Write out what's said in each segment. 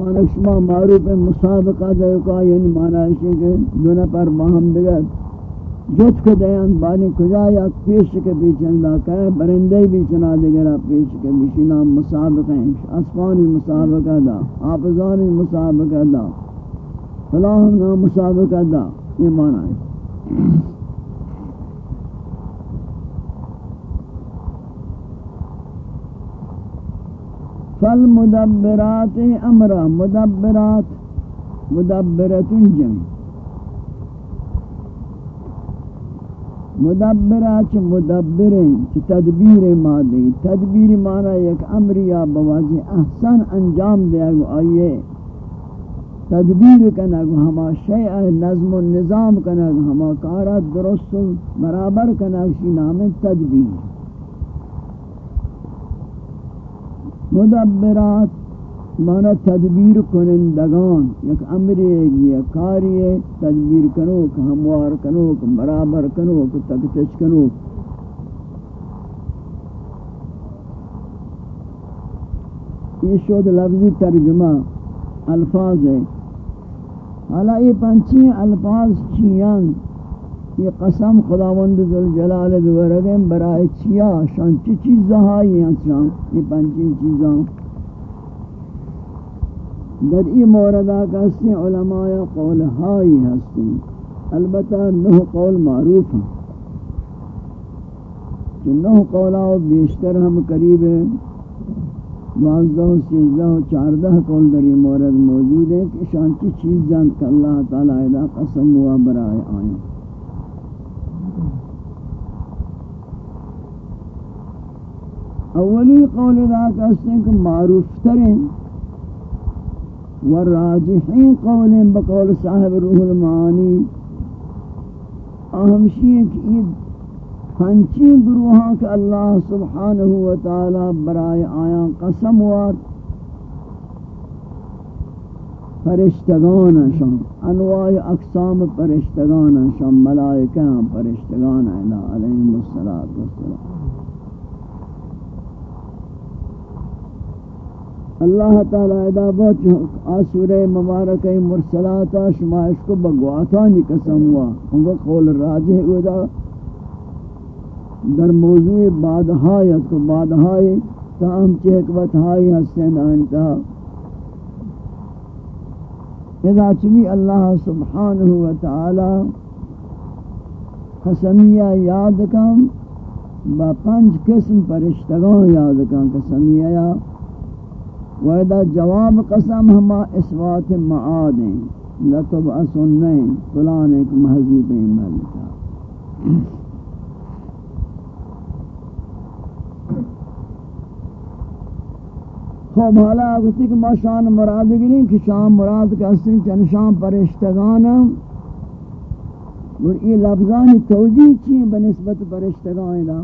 مانا شما معروف مسابقہ دے کا یعنی مانا ہے کہ دو نفر باہم دیگر جت کے دیان بانی کجا یا پیش کے بیچن دا کہے برندے بھی چنا دیگر پیش کے بیچی نام مسابقہ ہیں۔ اسفانی مسابقہ دا حافظانی مسابقہ دا، فلاح نام مسابقہ دا، یہ مانا ہے۔ فالمدبرات امرا، مدبرات مدبرت جمع. مدبرات مدبرین تدبیر مادی. تدبیر مانا یک امر یا بواجی احسن انجام دیا گو آئیے. تدبیر کنا گو ہما شیع نظم و نظام کنا گو ہما کارا درست برابر کنا گو نام تدبیر. مدبرات مانا تدبیر کنندگان، یک امری ہے کاری ہے تدبیر کنو کہ ہموار کنو کہ برابر کنو کہ تکتش کنو. یہ شود لفظی ترجمہ الفاظ. ہے حالا یہ پنچی الفاظ چیان؟ یہ قسم خداوند ذوالجلال دورگم برائے چیا؟ شان چی چیزاں ہیں شان یہ پنچی چیزاں در ای موردہ کسی علماء قول ہائی ہستی البتہ نہ قول معروف ہیں کہ نہ قولا بیشتر ہم قریب دوازدہ سیزدہ و چاردہ قول در ای مورد موجود ہے کہ شان چی چیزاں کہ اللہ تعالی ادا قسم ہوا برائے آئیں اولی قول دا کہتے ہیں کہ معروف ترین والراجحین قول بقول صاحب روح المعانی اہمشی ہے کہ یہ ہنچی گروہاں کہ اللہ سبحانہ وتعالی برائے آیاں قسم وار فرشتگان شان انواع اقسام فرشتگان شان ملائکہ فرشتگان علیہ السلام. اللہ تعالی ادا بہت آسورہ مبارک مرسلات شما اس کو بگواتانی قسم ہوا۔ ان کو قول راجح ادا در موضوع بادہایت کو بادہائی تاہم چہکوت ہائی حسین آنتا اذا چمی اللہ سبحانہ وتعالی قسمیہ یاد کم با پنج قسم پرشتگان یاد کم قسمیہ یاد ویدہ جواب قسم ہما اسوات معاد ہیں۔ لطب اسنیں فلان ایک محضوب ملتا خوب، حالا اگسی کہ ما شان مراد گریں کہ شان مراد کسی چند شان پرشتگانا اور یہ لفظانی توجیہ چیئے بنسبت پرشتگانا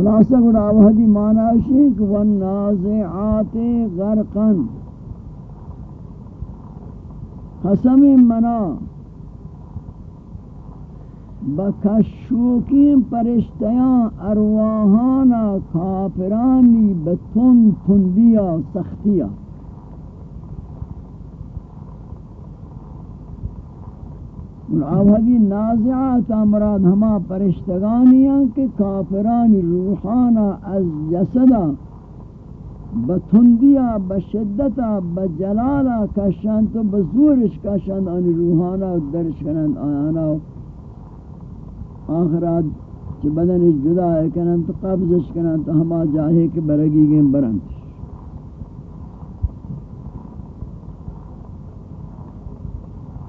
خلاصہ گڑا وحدی معنی شیک والنازعات غرقن قسم منا۔ بکشوکی پرشتیاں، ارواحانا، کافرانی بتن تندیا سختیا آوہدی نازعات مراد ہما پرشتگانیاں کہ کافرانی روحانا از جسدا بتندیا بشدتا بجلالا کشن تو بزورش کشن آنی روحانا درش کنند آیانا آخرات چی بدنش جدا ہے کنند قبضش کنند ہما جاہے کہ برگی گئیں برند.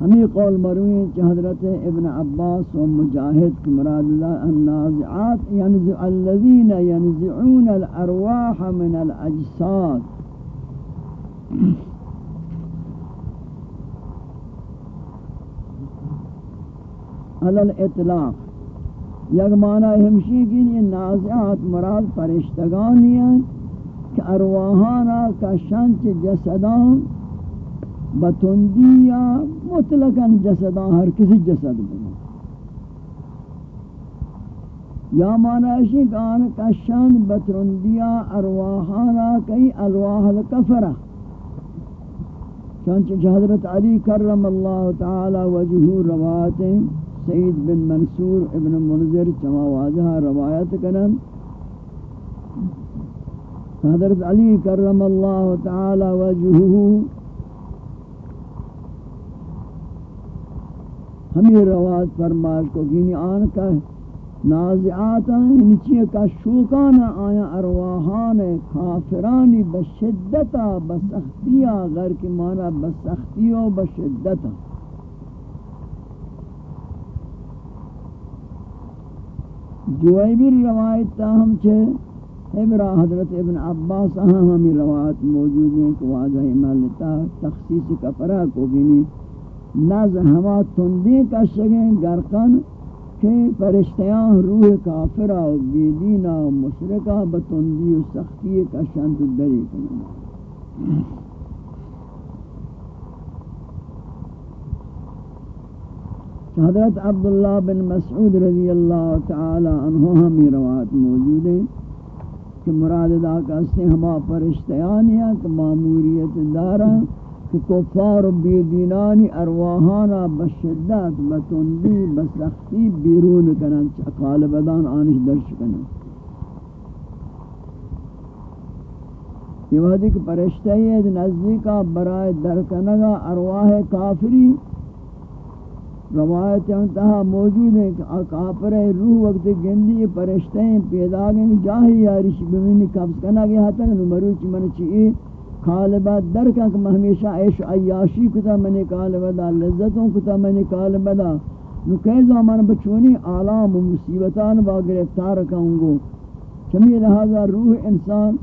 ہمیں قول مروی کہ حضرت ابن عباس و مجاہد کی مراد اللہ النازعات ينزع الذين ينزعون الارواح من الاجساد۔ على الاطلاق۔ یک معنی ہمشی کی یہ نازعات مراد فرشتگانی ہیں کہ ارواحانا کا شنچ جسدان بتندی یا مطلقاً جسداں، ہر کسی جسد بنا یا معنی کہ آن کشان بطرندیا ارواحانا، کئی ارواح الکفرہ۔ چانچہ جی حضرت علی کرم اللہ تعالی وجہ روایت سید بن منصور ابن منظر چما واضح روایت کرن۔ حضرت علی کرم اللہ تعالی وجہ ہمیں روایت فرماش کو گینی آن کا نازعات نازعاتا یعنی انچی کا شوکانا آیا ارواحان کافرانی بشدتا بسختیا غیر کی مانا بسختیو بشدتا جوائبی روایت تاہم چھے ابرا حضرت ابن عباس اہم ہمیں روایت موجود ہیں، کہ واضح ملتا تخصیص کفرہ کو گینی ناز ہما تندی کا شگیں گرقن کہ فرشتیاں روح کافرہ و بیدینہ و مشرکہ بتندی و سختی کا دری کننا حضرت عبداللہ بن مسعود رضی اللہ تعالی عنہ ہمیں روایت موجود ہے کہ مراد دا کا سے ہما فرشتیاں کہ معموریت دارا کہ کفار و بیدینانی ارواحانا بشدت بتندی بسختی بیرون کنن چکال بدان آنش درش کنن یہ وحدی کہ پرشتہ یہ نزدیکا برائے درکنگا ارواح کافری، روایت انتہا موجود ہے کہ کافر روح وقت گندی پرشتہیں پیدا گئیں، جاہی یارش بمینی قبض کنگا گیا تک نمروچ من کالبہ در کہ ہمیشہ عیش عیاشی کتا منی کالبہ دا لذتوں کتا منی کالبہ دا نو کئی زمان بچونی آلام و مصیبتان با گرفتار کہوں گو۔ چمی لہذا روح انسان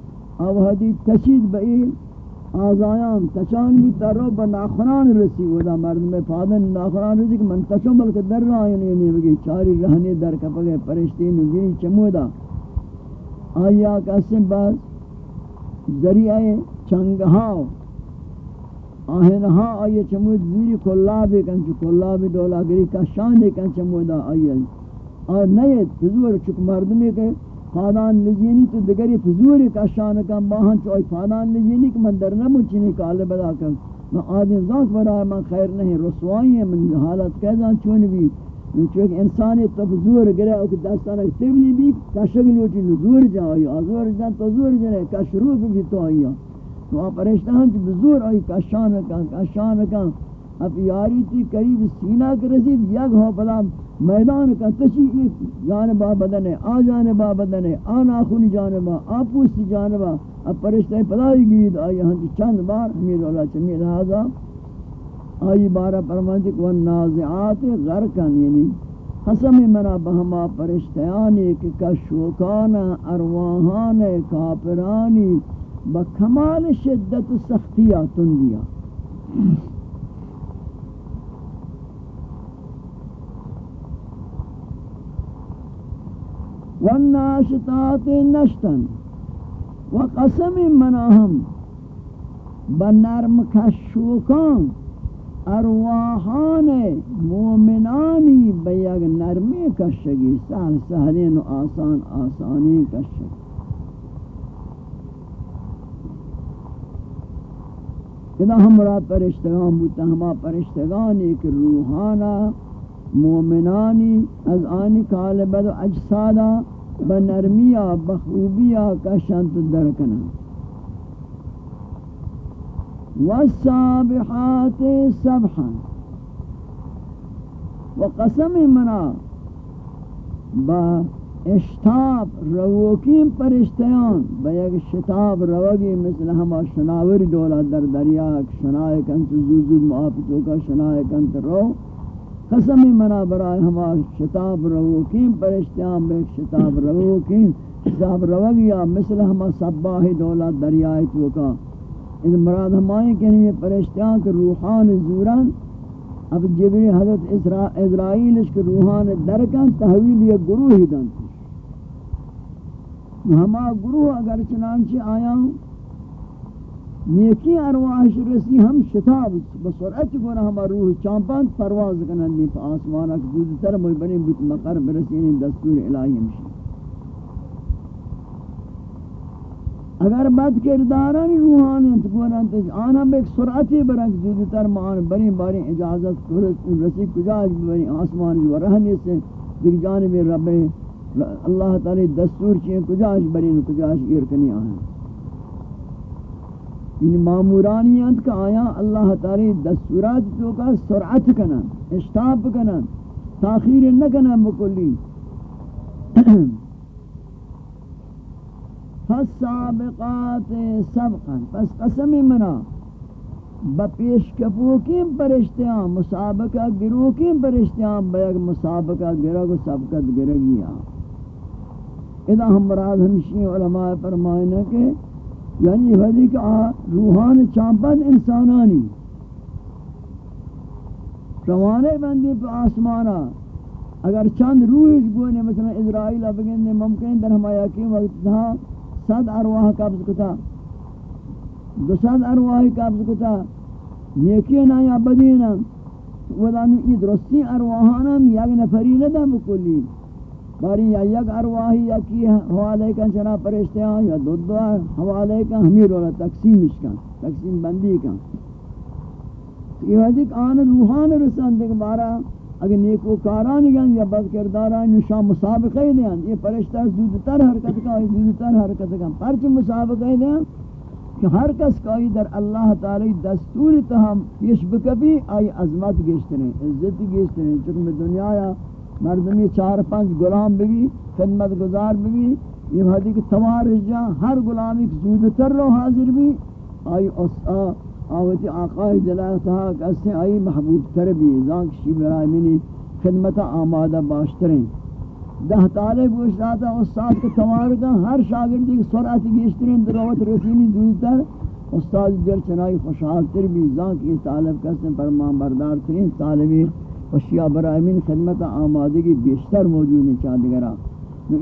آوہدی تشید بئی، آزایان تشان بھی ترو با ناخران رسی ودا مرد میں فادن ناخران رسی کہ من تشو بلکہ در رہا یعنی یعنی بگی چاری رہنی در کپگے پرشتی نگی چمو آیا کسی بعد ذریعہ چنگہا آہنہا آئیے چمود زیری کلابی کن چو کلابی دولا گری کشاندی کن چمودا آئیے اور نئے فضور چک مردمی کے فادان لجینی تو دگری فضوری کشان کن باہن چو آئی فادان لجینی کہ من در نموچینی کال بدا کن میں آدم ذات برای من خیر نہیں رسوائی ہے، من حالت کہزان چون بھی یعنی چونکہ انسانی تو فضور گرے اوک دستانا تبلی بھی کشک لوٹی نزور جائی آزور جان تو زور جائی کشروف بھی تو آئی تو پریشتان کی بزور آئی، کشان کن کشان کن. اب یاری تھی قریب سینہ کے رسید، یک ہو پلا میدان کا تشیئی جانبا بدن ہے آ جانبا بدن ہے آ ناخونی جانبا، آ پوستی جانبا. اب پرشتہ پلائی گرید آئی ہاں چند بار امیر اللہ چمی لہذا آئی بارہ فرمانتی کہ والنازعات غرکن یعنی قسم منا بہما پرشتیانی کہ کشوکان ارواحان، کافرانی بکمال شدت سختیہ تندیا والناشطات نشتن وقسم مناہم بنرم کشوکان ارواحان مومنانی بیگ نرمی کشگی سہل سہلین و آسان آسانی کشگی. اذا ہم مراد پرشتگان بودتا ہما پرشتگان ایک روحانا مومنانی از آنی کالبد و اجسادا بنرمیا بخوبیا کشنت درکنا والسابحات سبحا. وقسم منا با اشتاب روکیم پرشتیان، با یک شتاب روگی مثل ہما شناور دولا در دریا شنائے کنت زوزود معافتوں کا شنائے کنت رو. قسم منا برای ہما شتاب روکیم پرشتیان، با یک شتاب روکیم، شتاب روگی مثل ہما سباہی دولا دریائے تو کا ان مراد ہمائیں کہ یہ پرشتیاں کے روحان زوران اب جبری حضرت اسرائیل اس کے روحان درکن، تحویل یہ گروہ ہی دن ہما گروہ اگر چنانچہ آیا، نیکی ارواحش رسی ہم شتاب بسرعت گونا ہم روح چامپان پرواز کنن نیپ آسمانا کدود تر موی بیت مقر برسینی دستور الہی ہمشی۔ اگر بد کرداران روحانی انت گونا آنا ہم ایک سرعتی برنک دود تر معان بنی باری اجازت رسی کجاج بنی آسمان جو رہنی سے دیکھ جانب رب اللہ تعالی دستور چیئے کجاش برین کجاش ایرکنی آئیں ان مامورانیت کا آیا اللہ تعالی دستورات تو کا سرعت کنن اشتاب کنن تاخیر نہ کنن بکلی فالسابقات سبقا. پس قسم منا بپیش کپوکیم پرشتیاں، مسابقہ گروکیم پرشتیاں بیگ مسابقہ گرگ سبقت گرگیاں. اذا ہم مراد ہمشی علماء فرمائنا کہ یعنی یہ کہ روحان چامپن انسانانی. روانے بندی پہ آسمانا اگر چند روح گونے مثلا اسرائیل ابگن ممکن در ہمایا کی وقت تھا صد ارواح قبض کتا. دو صد ارواح قبض کتا. نیکی نا یا بدی نا ودانو ای درستی ارواحانا یک نفری ندا بکلی باری یا یک ارواحی یا کی حوالے کا چنا پرشتے ہیں یا دو دو حوالے کا ہمیں رولا تقسیمش کا تقسیم بندی کا یہ وقت ایک آن روحان رسان دیکھ بارا اگر نیکو کاران گن یا بد کرداران نشان مسابقہ دیں یہ پرشتہ زودتر حرکت کا زودتر حرکت کا۔ پرچ مسابقہ دیں کہ ہر کس کا در اللہ تعالی دستور تہم پیش بکبی، آئی عظمت گیشتریں عزت گیشتریں چکہ میں دنیا یا مردمی چار پانچ غلام بھی خدمت گزار بھی یہ حدیث کہ تمہار جا ہر غلامی زود تر رو حاضر بھی، آئی اسا آوتی آقا جلال تھا کہ آئی محبوب تر بھی زانک شی برای منی خدمت آمادہ باشتریں دہ طالب گوشت آتا استاد کے تمہار ہر شاگردی کی سرعت دروت رسینی زود تر استاد جل چنائی خوشحال تر بھی زانک یہ طالب کسن پرمان بردار ترین طالبی اشیاء برای من خدمت آمادگی بیشتر موجود ہیں چاندگرہ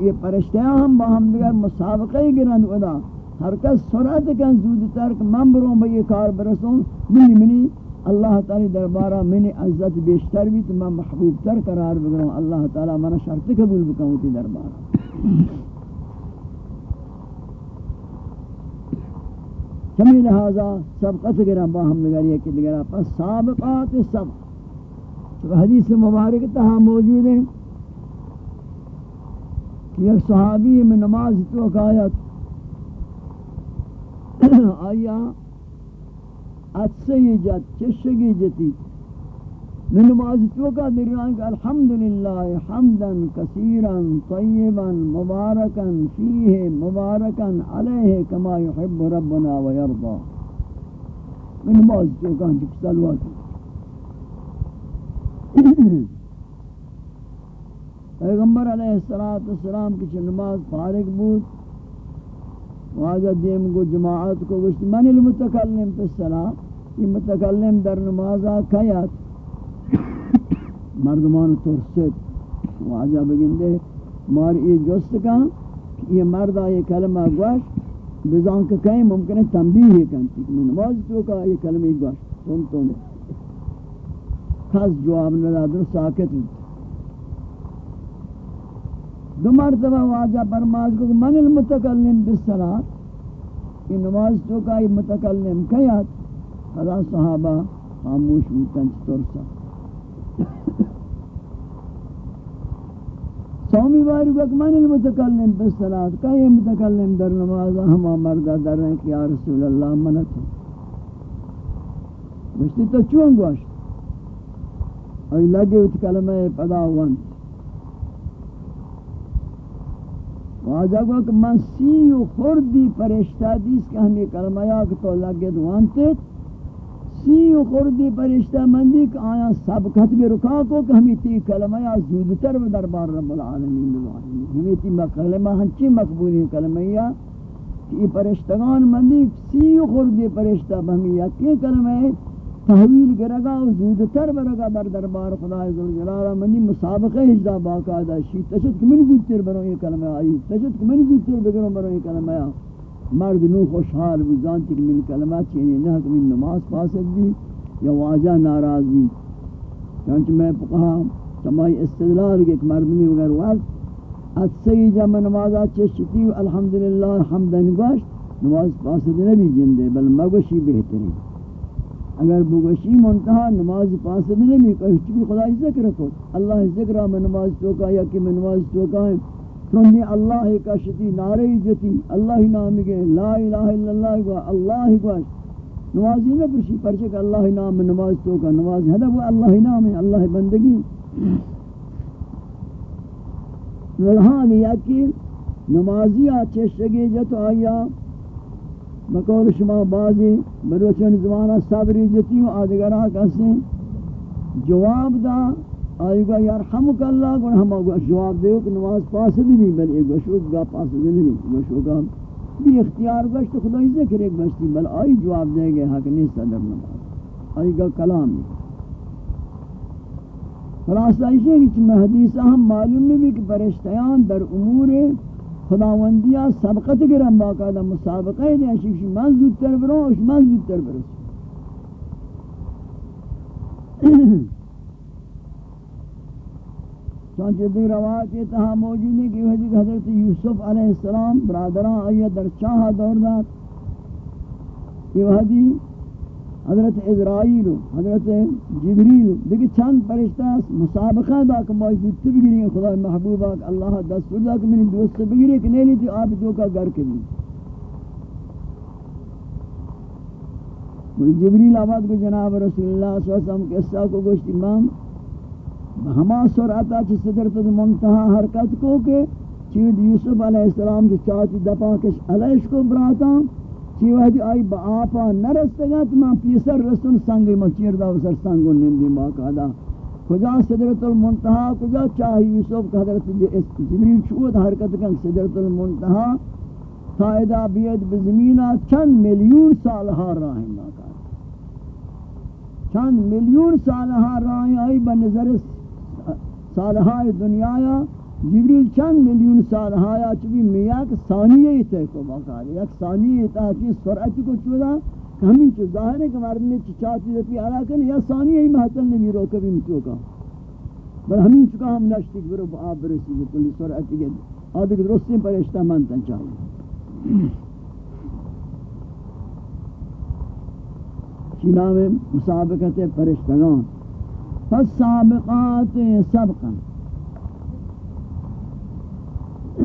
یہ پرشتیاں ہم با ہم دیگر مسابقہ گرند ادا ہر کس سرعت کن زودتر کہ من بروں با یہ کار برسوں منی منی اللہ تعالی دربارہ منی عزت بیشتر بھی تو میں محبوب تر قرار بگروں اللہ تعالی منا شرط قبول بکوں تی دربارہ۔ چمی لہذا سبقت گرہ با ہم دیگر یہ کہ دیگر پس سابقات سبق حدیث مبارک تہا موجود ہے کہ صحابی میں نماز تو آیت آیا اتسی جت، چشگی جتی۔ نماز تو کا دران کہ الحمدللہ حمدا، کثیرا، طیبا، مبارکا، فیہ مبارکا علیہ کما یحب ربنا ویرضا۔ میں نماز تو ہاں جب سلوات۔ پیغمبر علیہ السلام کی نماز فارغ بود۔ واجہ دیم کو جماعت کو گوشت من المتکلم پی السلام یہ متکلم در نمازہ کھیات مردمان ترست واجہ بگندے مار یہ جست کا، یہ مردہ یہ کلمہ گوش بزان کہ کہیں ممکن ہے تنبیہ ہے کنتی نماز تو کا یہ کلمہ گوش تم تم کس جواب ندادر ساکت ہوتا دو مرتبہ واجہ فرماز کو من المتکلم بالصلاة، یہ نماز تو کا یہ متکلم کیات؟ خدا صحابہ خاموش ہوتن چطور سا؟ سومی باری کو من المتکلم بالصلاة کا یہ متکلم در نماز ہما مردہ در رہے کہ یا رسول اللہ منت ہوں مجھتی تو چون گوشت؟ اور لگے اس کلمہ پدا ون واجہ کو کہ من سی و خوردی پرشتہ دیس کہ ہم یہ کلمہ یا کہ تو لگے دوانتے سی و خوردی پرشتہ مندی کہ آیا سب بھی رکا کو کہ ہمیں تی کلمہ یا زودتر دربار رب العالمین دوانی ہمیں تی کلمہ ہنچی مقبولی کلمہ یا کہ یہ پرشتگان مندی سی و خوردی پرشتہ ہمیں یکی کلمہ ہے۔ تحویل کرگا و زودتر برگا در دربار خدا ذوالجلال منی مسابقہ اجدا باقاعدہ شی. تشد کہ منی زودتر بروں یہ کلمہ آئی تشد کہ منی زودتر بگروں بروں یہ کلمہ آئی مرد نو خوشحال بھی جانتی کہ من کلمات چینی نہ کہ من نماز فاسد بھی یا واجہ ناراض بھی چونچہ میں کہا سمائی استدلال کہ ایک مردمی بغیر وقت از سی جمع نمازہ چشتی الحمدللہ حمدن گوشت. نماز فاسد نبی جندے بل مگوشی بہترین اگر بگوشی منتہا نماز پاس فاسد نبی کہو چکی خدای ذکر کو اللہ ذکرہ میں نماز توکا یا کہ میں نماز توکا ہے چونی اللہ کا شتی نعرہ جتی اللہ نام کے لا الہ الا اللہ کو اللہ کو نمازی نہ پرشی پرچے کہ اللہ نام نماز تو کا نماز ہے وہ اللہ نام ہے، اللہ بندگی۔ ولہاں گیا کہ نمازی آچے شگی جت آیا بقول شما بازی بروچن زمانہ صبری جتی و آدگرہ کسیں جواب دا، آئی گا یرحمک اللہ گوڑا ہم آگا جواب دیو کہ نماز پاس بھی نہیں بل ایک گوشوک گا پاس بھی نہیں گوشوکا بھی اختیار گوشت خدای ذکر ایک گوشتی بل آئی جواب دے گے حق نہیں صدر نماز۔ آئی گا کلام خلاص آئیشہ ہے کہ حدیثہ ہم معلوم میں بھی کہ پرشتیان در امور خداوندیہ سبقت گرم باقاعدہ مسابقہ دیں یعنی شکشی من زودتر برو اش من زودتر برو. چونچہ دی روایت یہ تہا موجود ہے کہ حضرت حضرت یوسف علیہ السلام، برادران، آئیہ در چاہا دور دار. یہ حدیث حضرت اسرائیل حضرت جبریل. دیکھ چند پرشتہ مسابقہ دا کہ موجود تبگیری خدا محبوبہ کہ اللہ دستور دا کہ منی دوست بگیری کہ نہیں لیتی آپ جو کا گھر کے بھی جبریل آباد کو جناب رسول اللہ صلی اللہ علیہ وسلم، قصہ کو گوشت امام ہما سرعتا چی صدرت منتہا حرکت کو کہ چیود یوسف علیہ السلام جو چاہتی دپا کش علیش کو براتا چیوہدی آئی با آپا نرستگا تو میں پیسر رسول سنگی میں چیردہ وسر سنگو نندی باقادا کجا صدرت المنتہا، کجا چاہی یوسف کہ حضرت جی جبریل چود حرکت کن صدرت المنتہا قائدہ بید بزمینہ چند ملیون سال ہاں راہیں باقادا چند ملیون سال ہاں راہیں آئی بنظر سالهای ہاں دنیا جبریل چند میلیون سالهای چوی میاک ثانیه تے کو باقاعد یک ثانیه تا کی سرعت کو چودا ہمیں چیز ظاہر ہے کہ مرد نے چاہتی رہتی علا کرنے یا ثانیہ ہی محتل نبی رو کبھی متو کا بل ہمیں چکا ہم نشتی برو آب برسی کلی سرعت کے آدھے کہ درستی پر اشتہ تن چاہیے چی نام مسابقت پرشتگان؟ فالسابقات سبقا.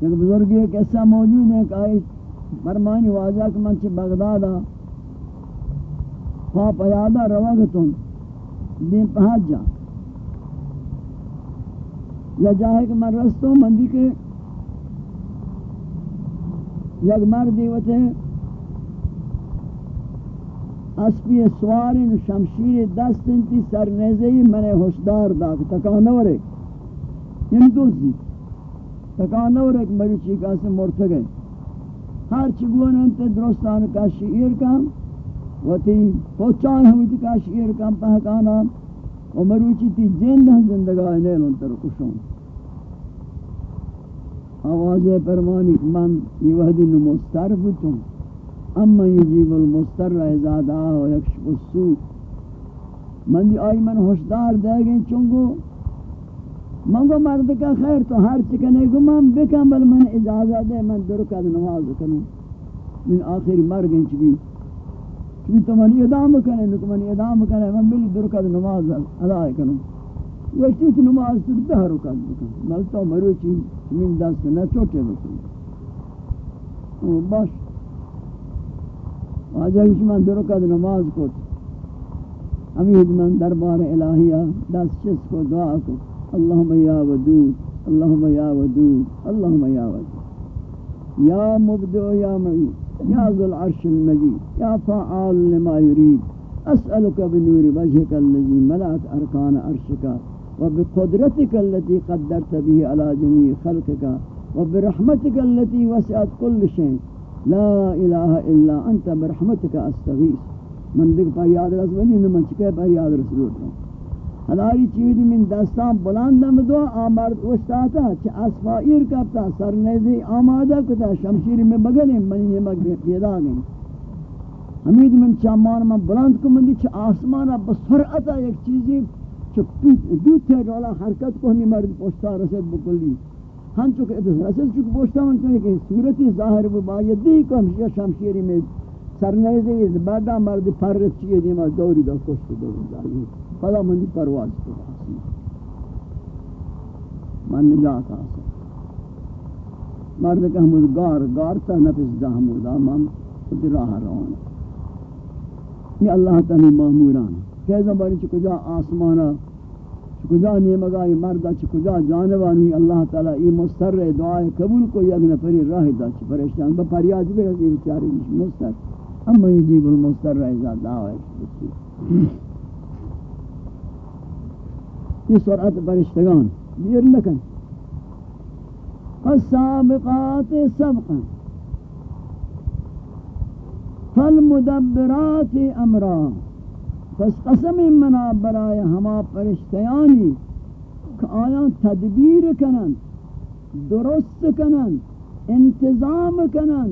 ایک بزرگ ایک ایسا موجود ہے کہ آئی فرمانی واضح کہ من منچ بغدادا خواب ایادا رواگتن دین پہنچ جا یا جاہے کہ من رستوں مندی کے، یک مردی وتے اسپی سوارین شمشیر دستن تی سر نیزهی من حسدار دا کہ تکانورے یعنی دوزی تکانورے کہ مری چیکا سے مرتگے ہر چگون انت درستان کا شعیر کام و تی پوچان ہمی کا شعیر کام پہکانا و مروچی تی جندہ زندگاہ نیلون تر کشون آواز پرمانی من یہ وحدی نمستر بتوں اما یجیب المستر اذا دعا و یکشف السوء. من دی آئی من ہوشدار دے گئے چونگو منگو مرد کا خیر تو ہر چکنے گو، من بکن بل من اجازہ دے، من درکت نماز کنوں. من آخری مر گئے چکی چکی تو من ادام کنے نکو من ادام کنے، من بلی درکت نماز ادا کنوں. وشتی کی نماز تو دہ رکت بکن. بل تو مروچی من دست نہ چوٹے بکن. باش واجہ کچھ من در کد نماز کو امید من دربار الہیہ دس چس کو دعا کو اللہم یا ودود اللہم یا ودود اللہم یا ودود. یا مبدع یا معید، یا ذو العرش المجید، یا فعال لما يريد اسألك بنور وجهك الذي ملأت ارکان عرشك وبقدرتك التي قدرت به على جميع خلقك وبرحمتك التي وسعت كل شيء لا الہ الا انت برحمتک استغیث من دیکھ پر یاد رس بنی، نہ من چکے پر یاد رس لوٹ ہداری چیوی من دستان بلندم دو آمرد اوشتاتا چه اسفائیر کبتا سرنیزی آماده کتا شمشیر میں بگلیں منی نمک پیدا گئیں حمید من چامان من بلند کو مندی چه آسمان بسرعتا یک چیزی چه دو تے رولا حرکت کو ہمی مرد پوشتا رسید بکلی. ہم چکے رسید چکے پوشتا من چکے کہ صورتی ظاہر بباید دی کو ہمشی شمشیری میں سرنیزی بعدا مرد پرت چیئے دیما دوری دا کشت دوری دا خدا مندی پرواز کو من نجات آسا مرد کہ ہمود گار گار تا نفس دا ہمود آمان خود راہ روانا یہ اللہ تعالی معمورانا کہ زبانی چھ کجا آسمانا کجا نیمگا یہ مردہ چھ کجا جانوانی، اللہ تعالی یہ مستر دعائے قبول کو یک نفری راہ دا چھ پریشتان با پریاد بھی رہتی بچاری مستر. اما یجیب المستر اذا دعوائے یہ سرعت برشتگان، دیر لکن فالسابقات سبقا. فالمدبرات امرا. پس قسم منا برای ہما پرشتیانی کہ آیا تدبیر کنن، درست کنن، انتظام کنن،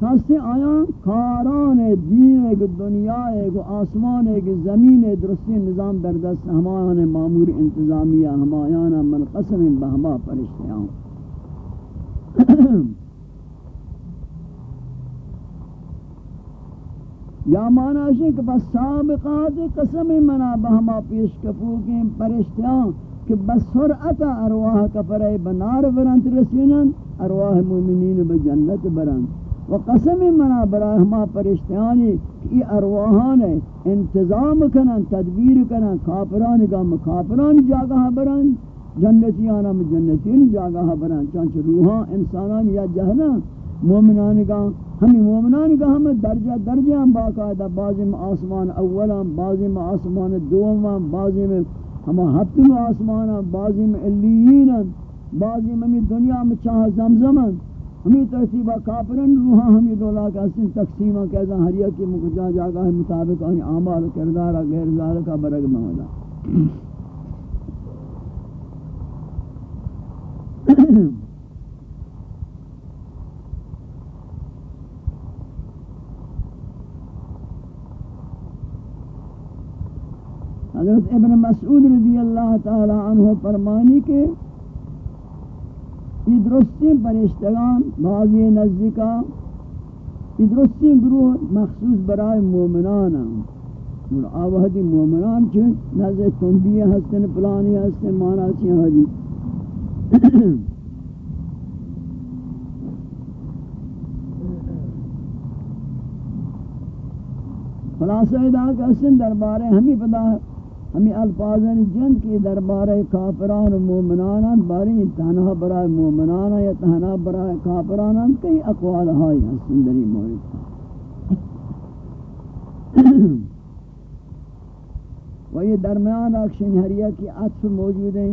کسی آیا کاران دین ایک دنیا ایک آسمان ایک زمین درستی نظام در دست ہمایان معمور انتظامیہ، ہمایان منقسم بہما پرشتیاں یا مانا ہے کہ بس سابقات قسم منا بہما پیش کفو کے پرشتیاں کہ بس سرعت ارواح کفرے بنار برانت رسینن ارواح مومنین بجنت برانت و قسم منا برای ہما پرشتیانی کہ یہ ارواحان انتظام کنن، تدبیر کنن، کافران کا مکافران جاگہ برن جنتیان ہم جنتین جاگہ برن چانچہ روحان انسانان یا جہنا مومنان کا ہمیں مومنان کا ہم درجہ درجہ ہم باقاعدہ، بعضی میں آسمان اولا بعضی میں آسمان دوما بعضی میں ہم ہفتم آسمان بعضی میں علیین بعضی میں دنیا میں چاہ زمزمن ہمیں ترتیبہ کافرن روحاں ہمیں دولا کا سن تقسیمہ کہتا ہریا کی مکجا جاگا ہے مطابق آنی عامال کردارہ غیر ذالکہ برگ مولا Mm-hmm. حضرت ابن مسعود رضی اللہ تعالی عنہ فرمانی کے یہ درستی پرشتگان، بعضی نزدیکا یہ درستی گروہ مخصوص برای مومنان ہیں۔ یعنی آوہدی مومنان چھن نزد تندی ہستن، پلانی ہستن، مانا چھن حدی خلاصہ ادا کہ اسن دربارے ہمیں پتہ ہے۔ ہمیں الفاظن یعنی جند کی دربارہ کافران و مومنان باری تنہا برای مومنان یا تنہا برای کافران کئی اقوال ہائی ہیں سندری مورد. و یہ درمیان اکشن ہریہ کی عطف موجود ہیں.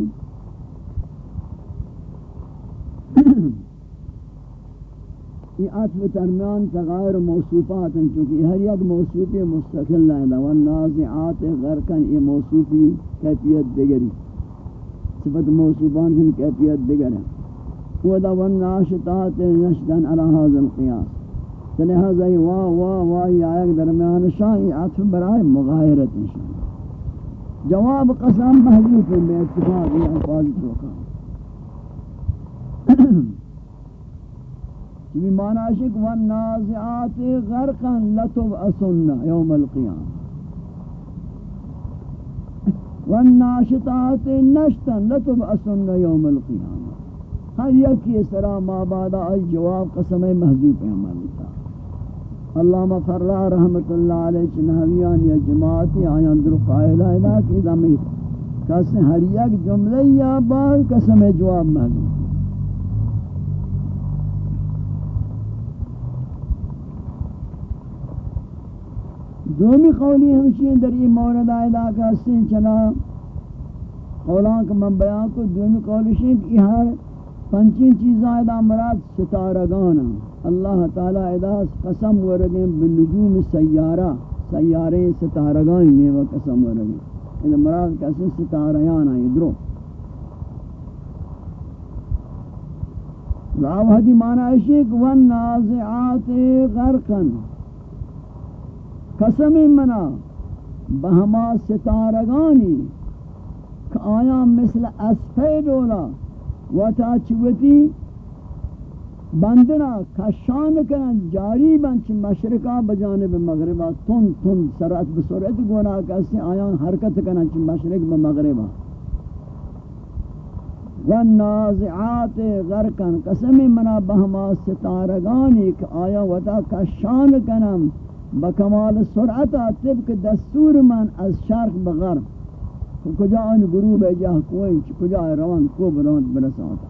یہ عطف درمیان تغیر موصوفات ہیں، چونکہ ہر یک موصوفی مستقل نہیں ہے والنازعات غرقن یہ موصوفی کیفیت دیگری. صفت موصوفان کی کیفیت دیگر ہے ودا والناشطات نشدن على هذا القياس لہذا یہ وا وا وا یہ ایک درمیان شان عطف برائے مغایرت نشان جواب قسم محذوف ہے میں اتفاق یہ الفاظ چوکا یہ معنی ہے کہ والنازعات غرقا لطب اسن یوم القیام والناشطات نشتا لطب اسن یوم القیام ہر یکی سرا ما بعد جواب قسم محذوب ہے ہمارے علامہ فرا رحمت اللہ علیہ چنہویان یا جماعتی آیان در قائلہ الہ کی دمی کس ہر یک جملہ یا بعد قسم جواب محذوب دومی قولی ہمشی در این مورد آئیدہ کا سن چلا قولان کا من بیان کو دومی قولی ہیں کہ ہر پنچین چیز آئیدہ مراد ستارگانا اللہ تعالی آئیدہ قسم ورگیں بنجوم سیارہ۔ سیارے ستارگان میں وہ قسم ورگیں ان یعنی مراد کسی ستاریان آئی درو۔ راو حدی معنی اشیق والنازعات غرقن قسم منا بہما ستارگانی کہ آیا مثل اسفے دولا و تا چوتی بندنا کشان کنن جاری بنچ مشرقہ بجانب مغربہ، تن تن سرعت بسرعت گونا کسی آیان حرکت کنن چ مشرق بمغربہ والنازعات غرقن قسم منا بہما ستارگانی کہ آیا وتا کشان کنم بکمال سرعت طبق دستور من از شرق بغرب کجا آن گروب جا کوئی کجا روان کو بروان برساتا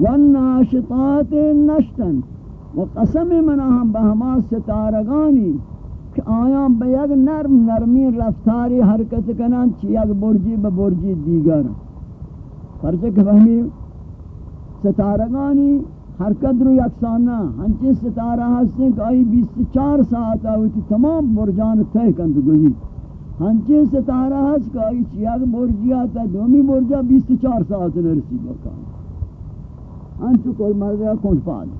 والناشطات نشتن. و قسم منا ہم بہما ستارگانی کہ آیا با یک نرم نرمی رفتاری حرکت کنن چی یک برجی با برجی دیگر. پرچہ کہ فہمی ستارگانی حرکت رو یکسانہ ہنچی ستارہ ہستیں کہ آئی بیس چار ساعت آویتی تمام برجان تے کند گزی۔ ہنچی ستارہ ہست کہ آئی چی یک برجی آتا دومی برجا بیس چار ساعت نرسی بکا۔ ہنچو کل مردہ کنٹ پادا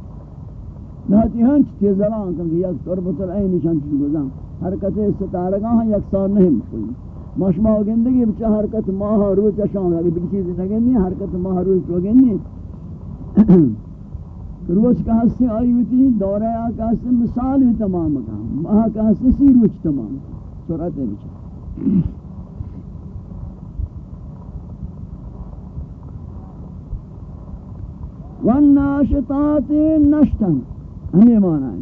نہتی ہنچ تیز زبان کن کہ یک تربت العین نشان چیز حرکت ستارگاں ہیں یکسار نہیں مکلی مشما گندگی بچہ حرکت ماہ روز چشان اگر بکی چیز نگنی حرکت ماہ روز چوگنی روز کا حصہ آئی ہوتی دورہ کا حصہ مثال تمام کام ماہ کا حصہ سی روچ تمام۔ سرعت ہے بچہ والناشطات نشتن ہمیں مانا ہے۔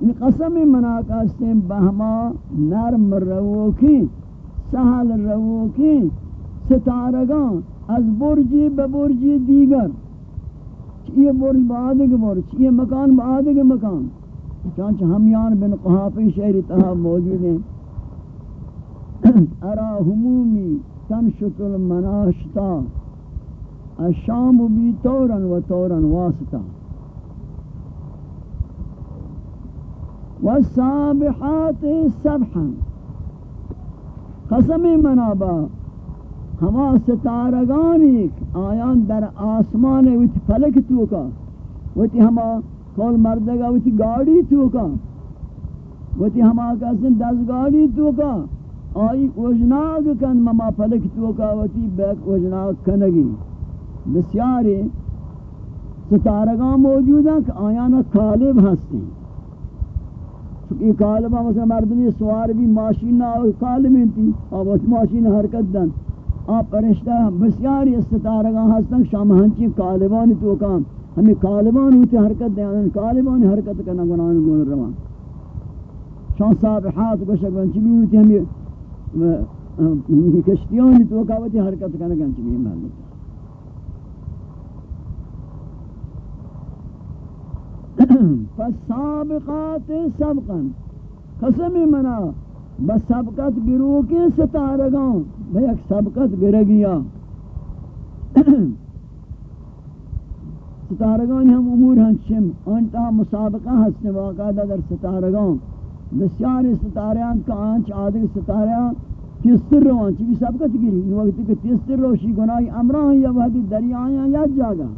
ان قسم مناقستیں بہما نرم روکی سہل روکی ستارگان، از برجی ببرجی دیگر۔ یہ برج بعدگ برج یہ مکان بعدگ مکان۔ چانچہ ہمیان بن قحافی شہری تہا موجود ہیں۔ ارا ہمومی تنشط المناشتا الشام بی تورن و تورن واسطہ۔ والسابحات سبحا۔ قسم منابا ہما ستارگانی آیان در آسمان ویتی فلک توکا ویتی ہما کول مردگا ویتی گاڑی توکا ویتی ہما کسن دس گاڑی توکا آئی وجناگ کن مما فلک توکا ویتی بیک وجناگ کنگی۔ بسیاری ستارگان موجود ہیں کہ آیانا کالب ہستی۔ یہ کالبہ مثلا مردمی سوار بھی ماشین نہ کالبیں تھی اور وہ ماشین حرکت دن۔ آپ پرشتہ بسیاری ستارگان ہستن، شام ہنچی کالبان تو کام۔ ہمیں کالبان ہوتی حرکت دیں کالبان حرکت کرنا گناہن گون روان۔ شان صابحات کو شکل چی بھی ہوتی ہمیں کشتیان تو کاوتی حرکت کرنا گنچ بھی محلت فالسابقات سبقا قسم منا بسبقت گرو کے ستارگاں بھئی ایک سبقت گرگیا ستارگان ہم امور ہنچم انتا مسابقہ ہستے واقعہ در ستارگان بسیار ستاریان کا آنچ آدھگ ستاریان تیستر روان چی بھی سبقت گری۔ ان وقت کہ تیستر روشی گناہی امران یا وحدی دریائیاں یا جاگا۔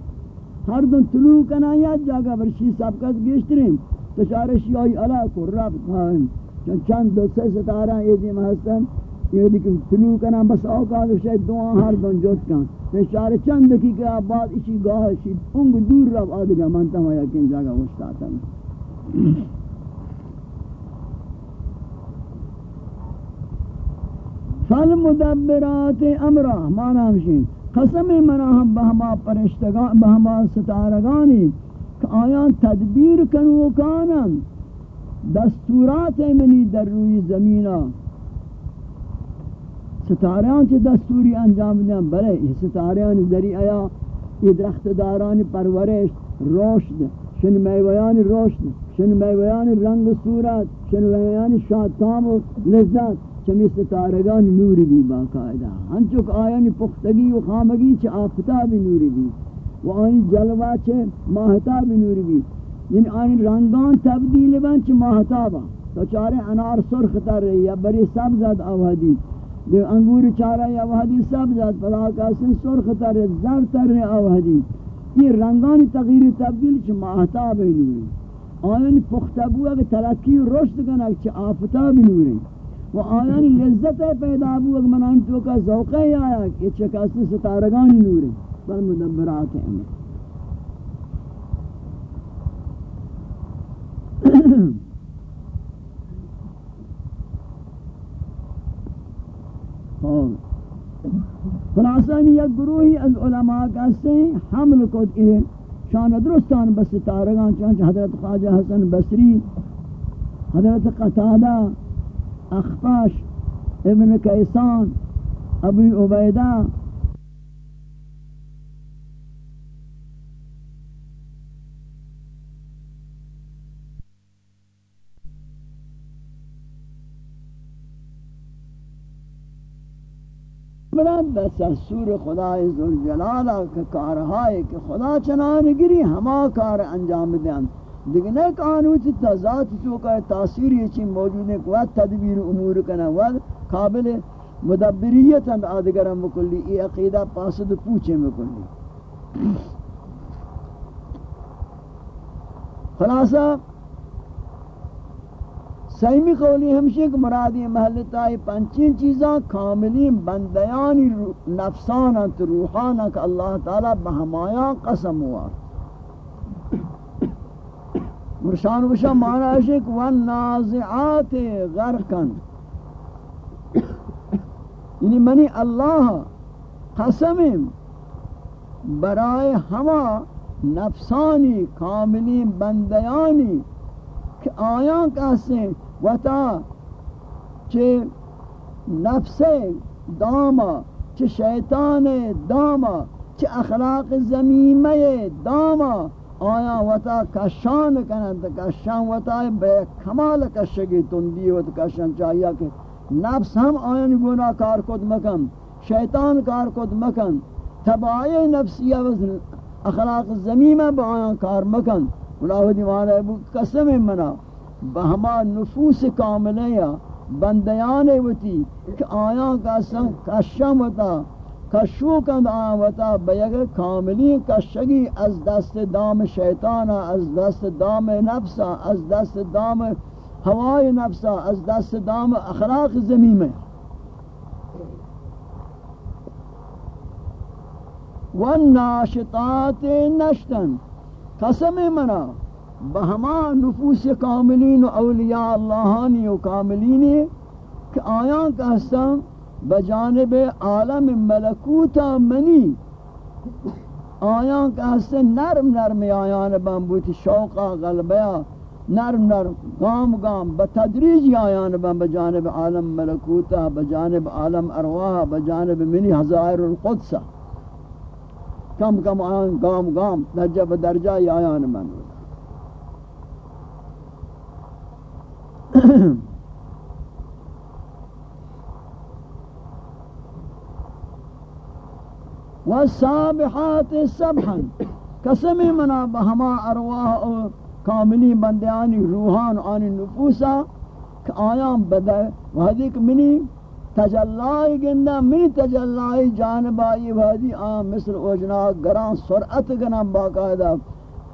ہر دن طلوع کنا یا جاگا، برشی سبقت گیشترین۔ تشارشی آئی علا کو رب قائم۔ چند دو سے ستارہ یہ دیم ہستن یہ دیکھ طلوع کنا بس اوقات شاید دعا ہر دن جوت کن. تشار چند دقیقہ بعد اسی گاہ اسی انگ دور رب آدھگا منتا ہوا یقین جاگا وشتاتا فالمدبرات امرہ مانا ہمشین قسم منا ہم بہما پرشتگان بہما ستارگانی کہ آیان تدبیر کنو کانن. دستورات منی در روی زمینہ ستاریان چه دستوری انجام دیں بلے یہ ستاریان ذریعہ یہ درخت داران پرورش روشد شن میویان روشد شن میویان رنگ صورت شن میویان شادتام و لذت چمی ستارگان نور بھی باقاعدہ ہنچک آیانی پختگی و خامگی چھ آفتاب نور بھی و آنی جلوہ چھ ماہتاب نور بھی یعنی آنی رنگان تبدیل بن چھ ماہتابا تو چارے انار سرخ تر رہی یا بری سبزت آوہدی دے انگور چارہ یا وحدی سبزت پلا کاسن سرخ تر زر تر رہی آوہدی یہ رنگانی تغییر تبدیل چھ ماہتاب نوری آیان پختبو اگر ترقی رشد کنک چھ آفتاب نوری و آیان لذت پیدا بو اگر منان تو کا ذوق آیا کہ چکاسی ستارگانی نوری. بل مدبرات امر خلاصانی یک گروہی از علماء کہتے ہیں حمل کو یہ شان درستان بس تارگان چانچہ حضرت خواجہ حسن بصری، حضرت قطادہ اخفاش ابن کیسان، ابو عبیدہ برند دستور خدای ذوالجلالہ کہ کارہائے کہ خدا چنان گری ہما کار انجام دیں دیکھ نہیں قانوت تذات تو کا تاثیر یہ چیز موجود ہے کہ تدبیر امور کنا ود قابل مدبریت اند آدگرم بکلی. ای عقیدہ پاسد پوچھے بکلی خلاصہ سیمی قولی ہمشہ کہ مرادی محلتائی پنچین چیزاں کاملی بندیانی نفسانت روحانک اللہ تعالی بہمایا قسم ہوا۔ مرشان وشا مانا ہے کہ والنازعات غرقن یعنی منی اللہ قسم برائے ہما نفسانی کاملی بندیانی کہ آیاں کہتے وتا چه نفس داما چه شیطان داما چه اخلاق زمیمه داما۔ آیا وتا کشان کنند کشان وتا به کمال کشگی تندی و کشان چاہیا کہ نفس ہم آیان گناہ کار کد مکن، شیطان کار کد مکن۔ تبعی نفسیہ و اخلاق زمیمہ با آیان کار مکن۔ اللہ دیوانا ابو قسم منا۔ بہما نفوس کاملہ یا بندیان وتی کہ آیا کا سن کشم وتا کشو کند آیا وتا بیگ کاملی کشگی از دست دام شیطانا از دست دام نفسا از دست دام ہوای نفسا از دست دام اخلاق زمین والناشطات نشتن قسم منا۔ بہما نفوس کاملین و اولیاء اللہانی و کاملینی کہ آیاں کا کہستا بجانب عالم ملکوتا منی آیاں کا کہستا نرم نرم آیان بمبوتی شوقا غلبیا نرم نرم گام گام بتدریج آیان بم بجانب عالم ملکوتا بجانب عالم ارواح بجانب منی ہزائر القدسہ کم کم آیان گام گام درجہ بدرجہ آیان بمبوتی والسابحات سبحا قسم منا بہما ارواح کاملی بندیانی روحان آنی نفوسا کہ آیام بدے وحدی کہ منی تجلائی گندہ، منی تجلائی جانبائی، وحدی آم مثل اوجنا، گران سرعت گنام باقاعدہ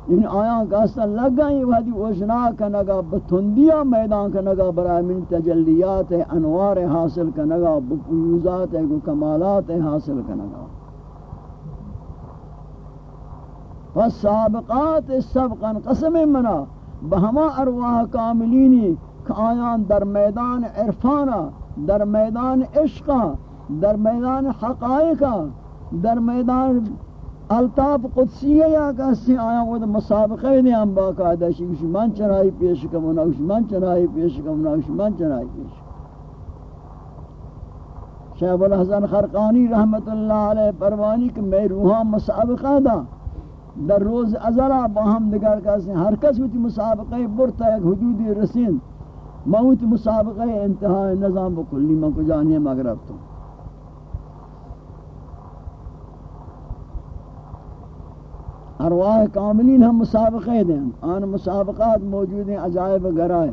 ان آیاں کاستا لگا یہ وحدی وشنا کنگا بتندیا میدان کنگا برای من تجلیات انوار حاصل کنگا بفیوزات کمالات حاصل کنگا والسابقات سبقا قسم منا. بہما ارواح کاملینی کہ آیان در میدان عرفانا، در میدان عشقا، در میدان حقائقا در میدان الطاف قدسیہ یا کسی آیا وہ مسابقہ نہیں ہم باقاعدہ شیش من چنائی پیش کم نوش من چنائی پیش کم نوش من چنائی پیش شیخ الحسن خرقانی رحمت اللہ علیہ پروانی کہ میں روحاں مسابقہ دا. در روز ازرا باہم دگر کسی ہر کس ہوتی مسابقہ برتا ایک حدودی رسین موت مسابقہ انتہائی نظام بکلی من کو جانی مغرب تو ارواح کاملین ہم مسابقے دیں۔ آن مسابقات موجود ہیں، عجائب گرائے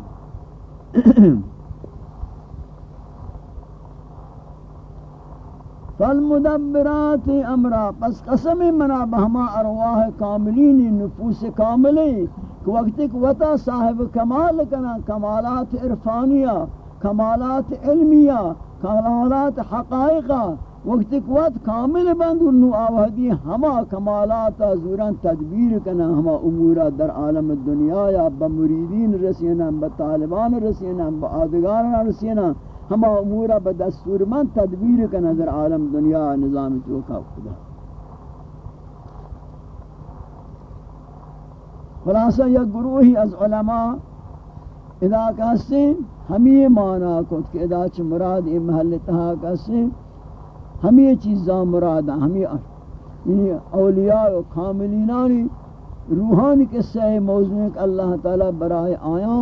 فالمدبرات امرا، پس قسم منا بہما ارواح کاملین نفوس کاملی کہ وقت ایک وطا صاحب کمال کنا، کمالات عرفانیہ، کمالات علمیہ، کمالات حقائقہ وقت ایک وقت کامل بند انو آوہدی ہما کمالات زوران تدبیر کنا، ہما امورا در عالم الدنیا یا بمریدین رسینا بطالبان رسینا بآدگان رسینا، ہما امورا بدستور من تدبیر کا نظر عالم دنیا نظام توقع خدا۔ خلاصہ یک گروہی از علماء ادا کہستے ہمیں مانا کت کہ ادا چھ مراد ای محل تہا کہستے ہمیں چیزاں مراد ہمیں یعنی اولیاء و کاملینانی روحانی قصہ موضوع اللہ تعالی برائے آیاں۔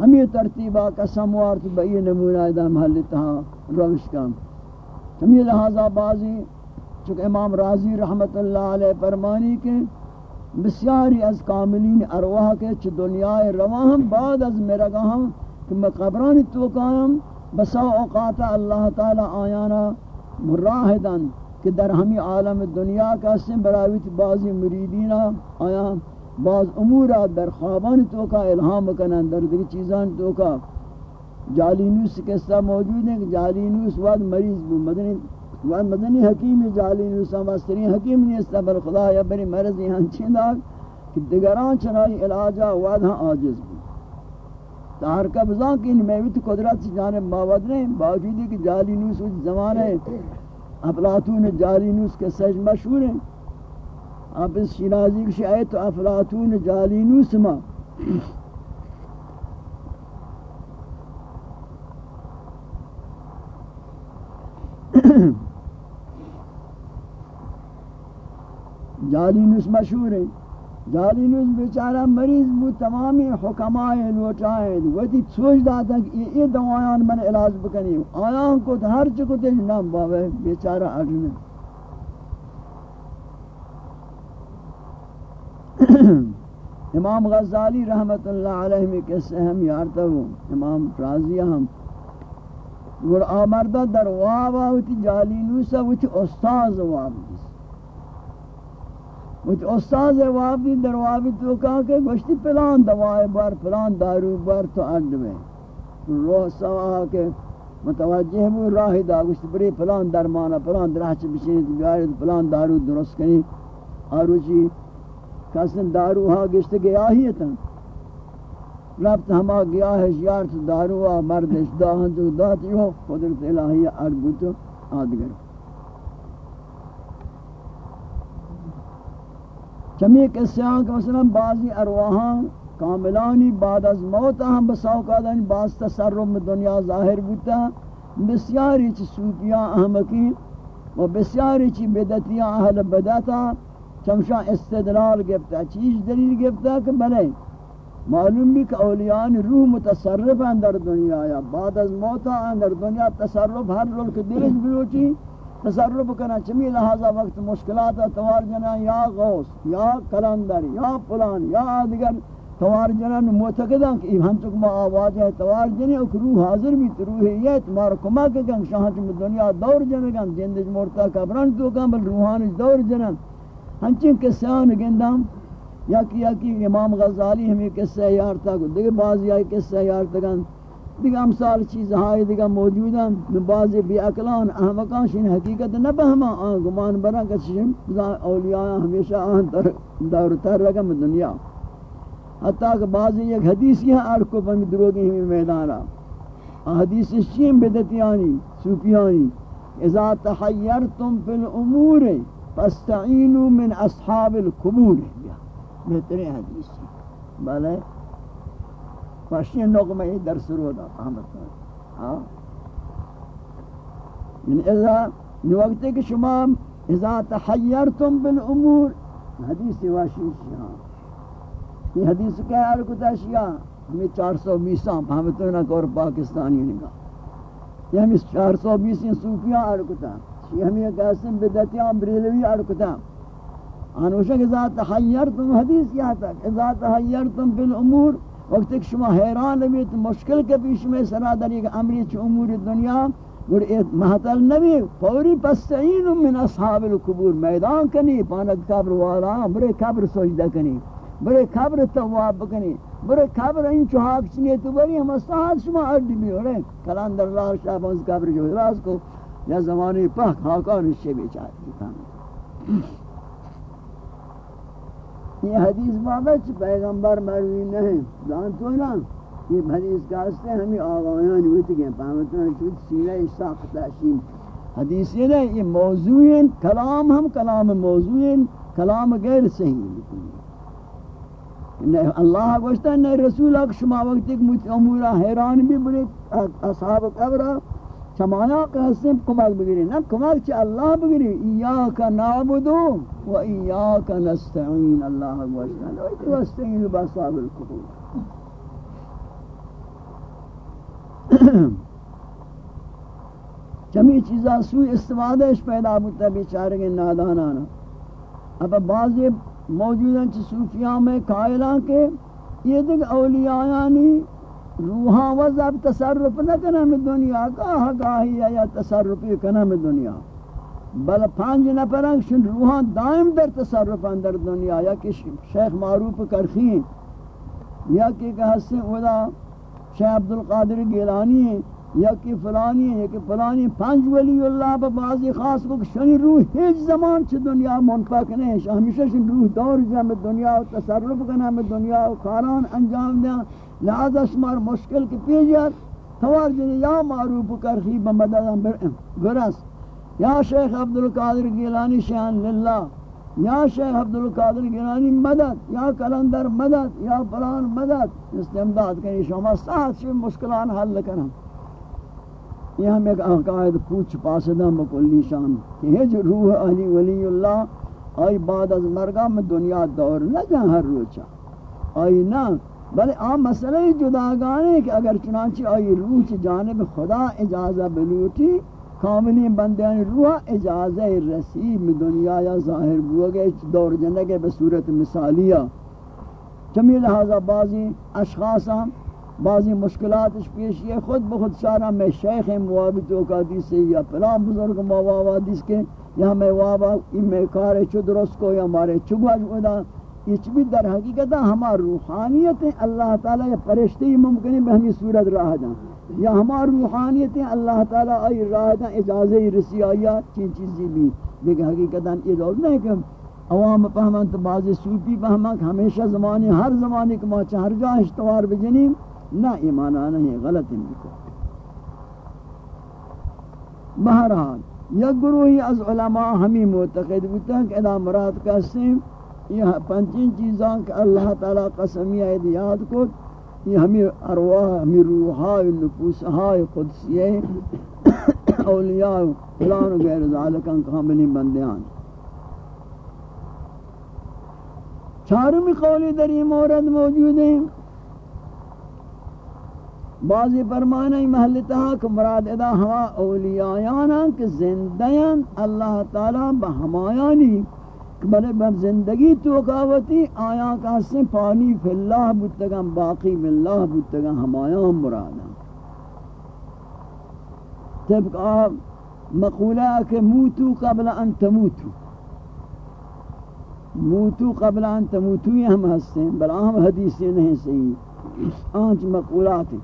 ہمیں ترتیبہ کا سموارت بئی نمونہ دا محل تہا روش کام۔ ہمیں لہذا بازی، چونکہ امام راضی رحمت اللہ علیہ فرمانی کے بسیاری از کاملین ارواح کے چھ دنیا رواہم بعد از مرگاہم کہ میں قبرانی توکایم بسا اوقات اللہ تعالی آیانا مراہدن کہ در ہمی عالم دنیا کا سن براویت بعضی مریدین آیان بعض امورا در خوابان تو کا الہام کنن، در دیگر چیزان تو کا جالینوس قصہ موجود ہے کہ جالینوس واد مریض بو، مدنی واد مدنی حکیم جالینوس واسطرین حکیم نہیں اس بل خدا یا بری مرض یہاں چیندہ کہ دیگران چنائی علاجہ واد ہاں آجز بو۔ تار کا بزان کہ ان میویت قدرت سے جانب باود نہیں باوجود ہے کہ جالینوس اس زمانے افلاطون جالینوس کے سج مشہور ہیں۔ آپ اس شیرازی کی شاید افلاطون جالینوس ما جالینوس مشہور ہیں۔ ہے جالینوس بیچارہ مریض بو، تمامی حکمائے لوٹائے وقتی سوچ داتا کہ یہ دوایان من علاج بکنی آیان کو ہر چکو تیج نام باوے، بیچارہ اگلنے. امام غزالی رحمت اللہ علیہ میں کس ہم یارتا ہوں. امام رازیہ ہم. گر آمردہ در وابا ہوتی، جالی نوسا ہوتی استاز واب دیس ہوتی استاز واب دی در تو کہا کہ گوشتی پلان دوائے بار، پلان دارو بار تو اڈ میں روح سوا کے متوجہ ہوں راہ دا گوشتی بری پلان درمانا پلان درہ چھ بچینی تو پلان دارو درست کنی آروچی جی، کسن دارو ہاں گشت گیا ہی تھا ربط ہما گیا ہے شیارت دارو ہاں مرد اشداہاں جو دات یو قدرت الہی اربوتو آدگر۔ چمی قصے ہاں کہ مثلا بعضی ارواحاں کاملانی بعد از موت ہم بساوکادانی بعض تصرف دنیا ظاہر بوتا، بسیاری چی صوفیاں احمقی و بسیاری چی بدتیاں اہل بدتا چمشا استدلال گفتا چیز دلیل گفتا کہ بلے معلوم بھی کہ اولیان روح متصرف ہیں در دنیا یا بعد از موتا ہیں در دنیا تصرف ہر رول کے دلش بلوچی تصرف کرنا چمی لہذا وقت مشکلات توار جنا یا غوث، یا کلندر، یا پلان یا آدگر توار جنان معتقدان کہ ہم تک ما آواز ہے، توار جنے اک روح حاضر بھی تو روح یہ تمہارا کمک کن، شاہ چم دنیا دور جنگان زندگی مرتا قبران تو کن، بل روحان دور جنان ہنچین قصیان گندام یا کیا کہ امام غزالی ہمیں قصہ یار تھا دیکھ بعضی آئی قصہ یار تکن دیکھ امثال چیز ہائی دیکھ موجودن. بعضی بی اکلان احمقان شین حقیقت نہ بہما آن گمان برا کچھن اولیاء ہمیشہ آن دور تر رکم دنیا. حتیٰ کہ بعضی ایک حدیثی ہیں اڑکو پنگ دروگی ہمیں میدانا حدیث شیم بدتیانی؟ سوپیانی اذا تحیرتم فی الامور فاستعینوا من اصحاب القبور. بہترین حدیث بلے پاشین نغمہ در سرو دا احمد ہاں یعنی اذا نوقت کہ شما اذا تحیرتم بالامور حدیث واشی ہاں یہ حدیث کیا ہے کتا شیعہ ہمیں چار سو بیساں پہمتونا کور پاکستانی نگا یہ ہمیں چار سو بیسیں صوفیاں آرکتا یہ ہمیں قاسم بدتیاں بریلوی اڑکتا انوشا کہ ذات تحیرتم حدیث کیا تک ذات تحیرتم فی الامور وقت کہ شما حیران بھی تو مشکل کے پیش میں سرا در ایک امری چ امور دنیا گر محتل نبی، فوری پستعین من اصحاب القبور، میدان کنی، پانک قبر والا، برے قبر سجدہ کنی، برے قبر تواب کنی، برے قبر ان چوہاک چنی تو بری، ہم استاد شما اڈی بھی ہو رہے کلان در اللہ شاہ اس قبر جو راز کو، یا زمانی پاک حاکان اس سے بیچار یہ حدیث بابا چھ پیغمبر مروی نہیں، جانتو نا؟ یہ حدیث کہاستے ہیں ہمیں آغایان ہوئی تھی گئے پہمتنا چود سینہ ساقت اشیم حدیث یہ نہیں، یہ موضوع ہیں، کلام ہم کلام موضوع ہیں، کلام غیر صحیح اللہ گوشتا ہے نہیں رسول اک شما وقت ایک مجھ امورا حیران بھی بڑے اصحاب قبرہ چمایا کہ ہستیں کمک بگیری نہ کمک چا اللہ بگیری ایاک نعبدو و ایاک نستعین اللہ گوشتا ہے وستعین بصاب القبول چمی چیزا سوی استفادہش پیدا بودتا بیچارے کے نادانانا اب بعض موجود ہیں چی صوفیاں میں قائلہ کے یہ دیکھ اولیاء یعنی روحاں وزب تصرف نہ کنا میں دنیا کا گاہی یا تصرفی کنا میں دنیا. بل پانچ نفران شن روحاں دائم در تصرف اندر دنیا، یا کہ شیخ معروف کرخین، یا کہ حسن اولا شیخ عبدالقادر گیلانی ہیں یا کہ فلانی ہے کہ فلانی پنج ولی اللہ با بعضی خاص کو شنی روح ہیچ زمان چھ دنیا منفق نہیں، ہمیشہ شن روح دور جمع دنیا و تصرف کنا میں دنیا و کاران انجام دیا. لہذا شمار مشکل کی پیجر توار جنی یا معروف کرخی بمدد برس یا شیخ عبدالقادر گیلانی شیان للہ، یا شیخ عبدالقادر گیلانی مدد، یا کلندر مدد، یا فلان مدد۔ استمداد کنی شما ساتھ شی مشکلان حل کرنا یہ ہم ایک عقائد پوچھ پاسدہ مکلی شان کہ ہج روح علی ولی اللہ، آئی بعد از مرگا میں دنیا دور نہ جہاں ہر روچا آئی نہ بلے آم مسئلہ جدا گانے کہ اگر چنانچہ آئی روح چی جانب خدا اجازہ بلوٹی کاملی بندیان روح اجازہ رسیم دنیا یا ظاہر بوگے دور جنگے بصورت مثالیہ۔ چمی لہذا بعضی اشخاصاں بعضی مشکلات پیش یہ خود بخود سارا میں شیخ موابطوں کا حدیث سے یا پلان بزرگ موابا حدیث کے، یا میں وابا میں کار چدرس کو یا ہمارے چگوا جدا یہ بھی در حقیقت ہمار روحانیت اللہ تعالی یا پرشتی ممکن ہے بہمی صورت راہ جاں یا ہمار روحانیت اللہ تعالی آئی راہ جاں اجازہ رسی آیا چین چیزی بھی۔ لیکن حقیقت یہ لوگ نہیں کہ عوام پہمان تو بعضی صوفی پہمان ہمیشہ زمانے، ہر زمانے کے ماں چہر جاہ اشتوار بجنیم، نہ ایمان آنا ہے غلط ان کو بہرحال، یک گروہی از علماء ہمیں معتقد ہوتا ہے کہ ادا مراد کا سیم یہ پنچین چیزاں کہ اللہ تعالی قسمی آئید یاد کو یہ ہمیں ارواح، ہمیں روحائی نفوسہائی قدسیہ، اولیاء، فلان و غیر ذالکان کاملی بندیان۔ چارمی قولی در یہ مورد موجود ہیں۔ بعضی فرمانے محل تہا مراد ادا ہوا اولیاء اولیایانا کہ زندیان اللہ تعالی بہمایانی۔ بلے بہم زندگی توقاوتی آیا کا سے پانی فی اللہ بودتگا باقی باللہ بودتگا ہمایان مرادا طبق آپ مقولہ کہ موتو قبل ان تموتو۔ موتو قبل ان تموتو یہ ہم ہستے ہیں بل ہم حدیثیں نہیں صحیح۔ آنچ مقولات ہیں۔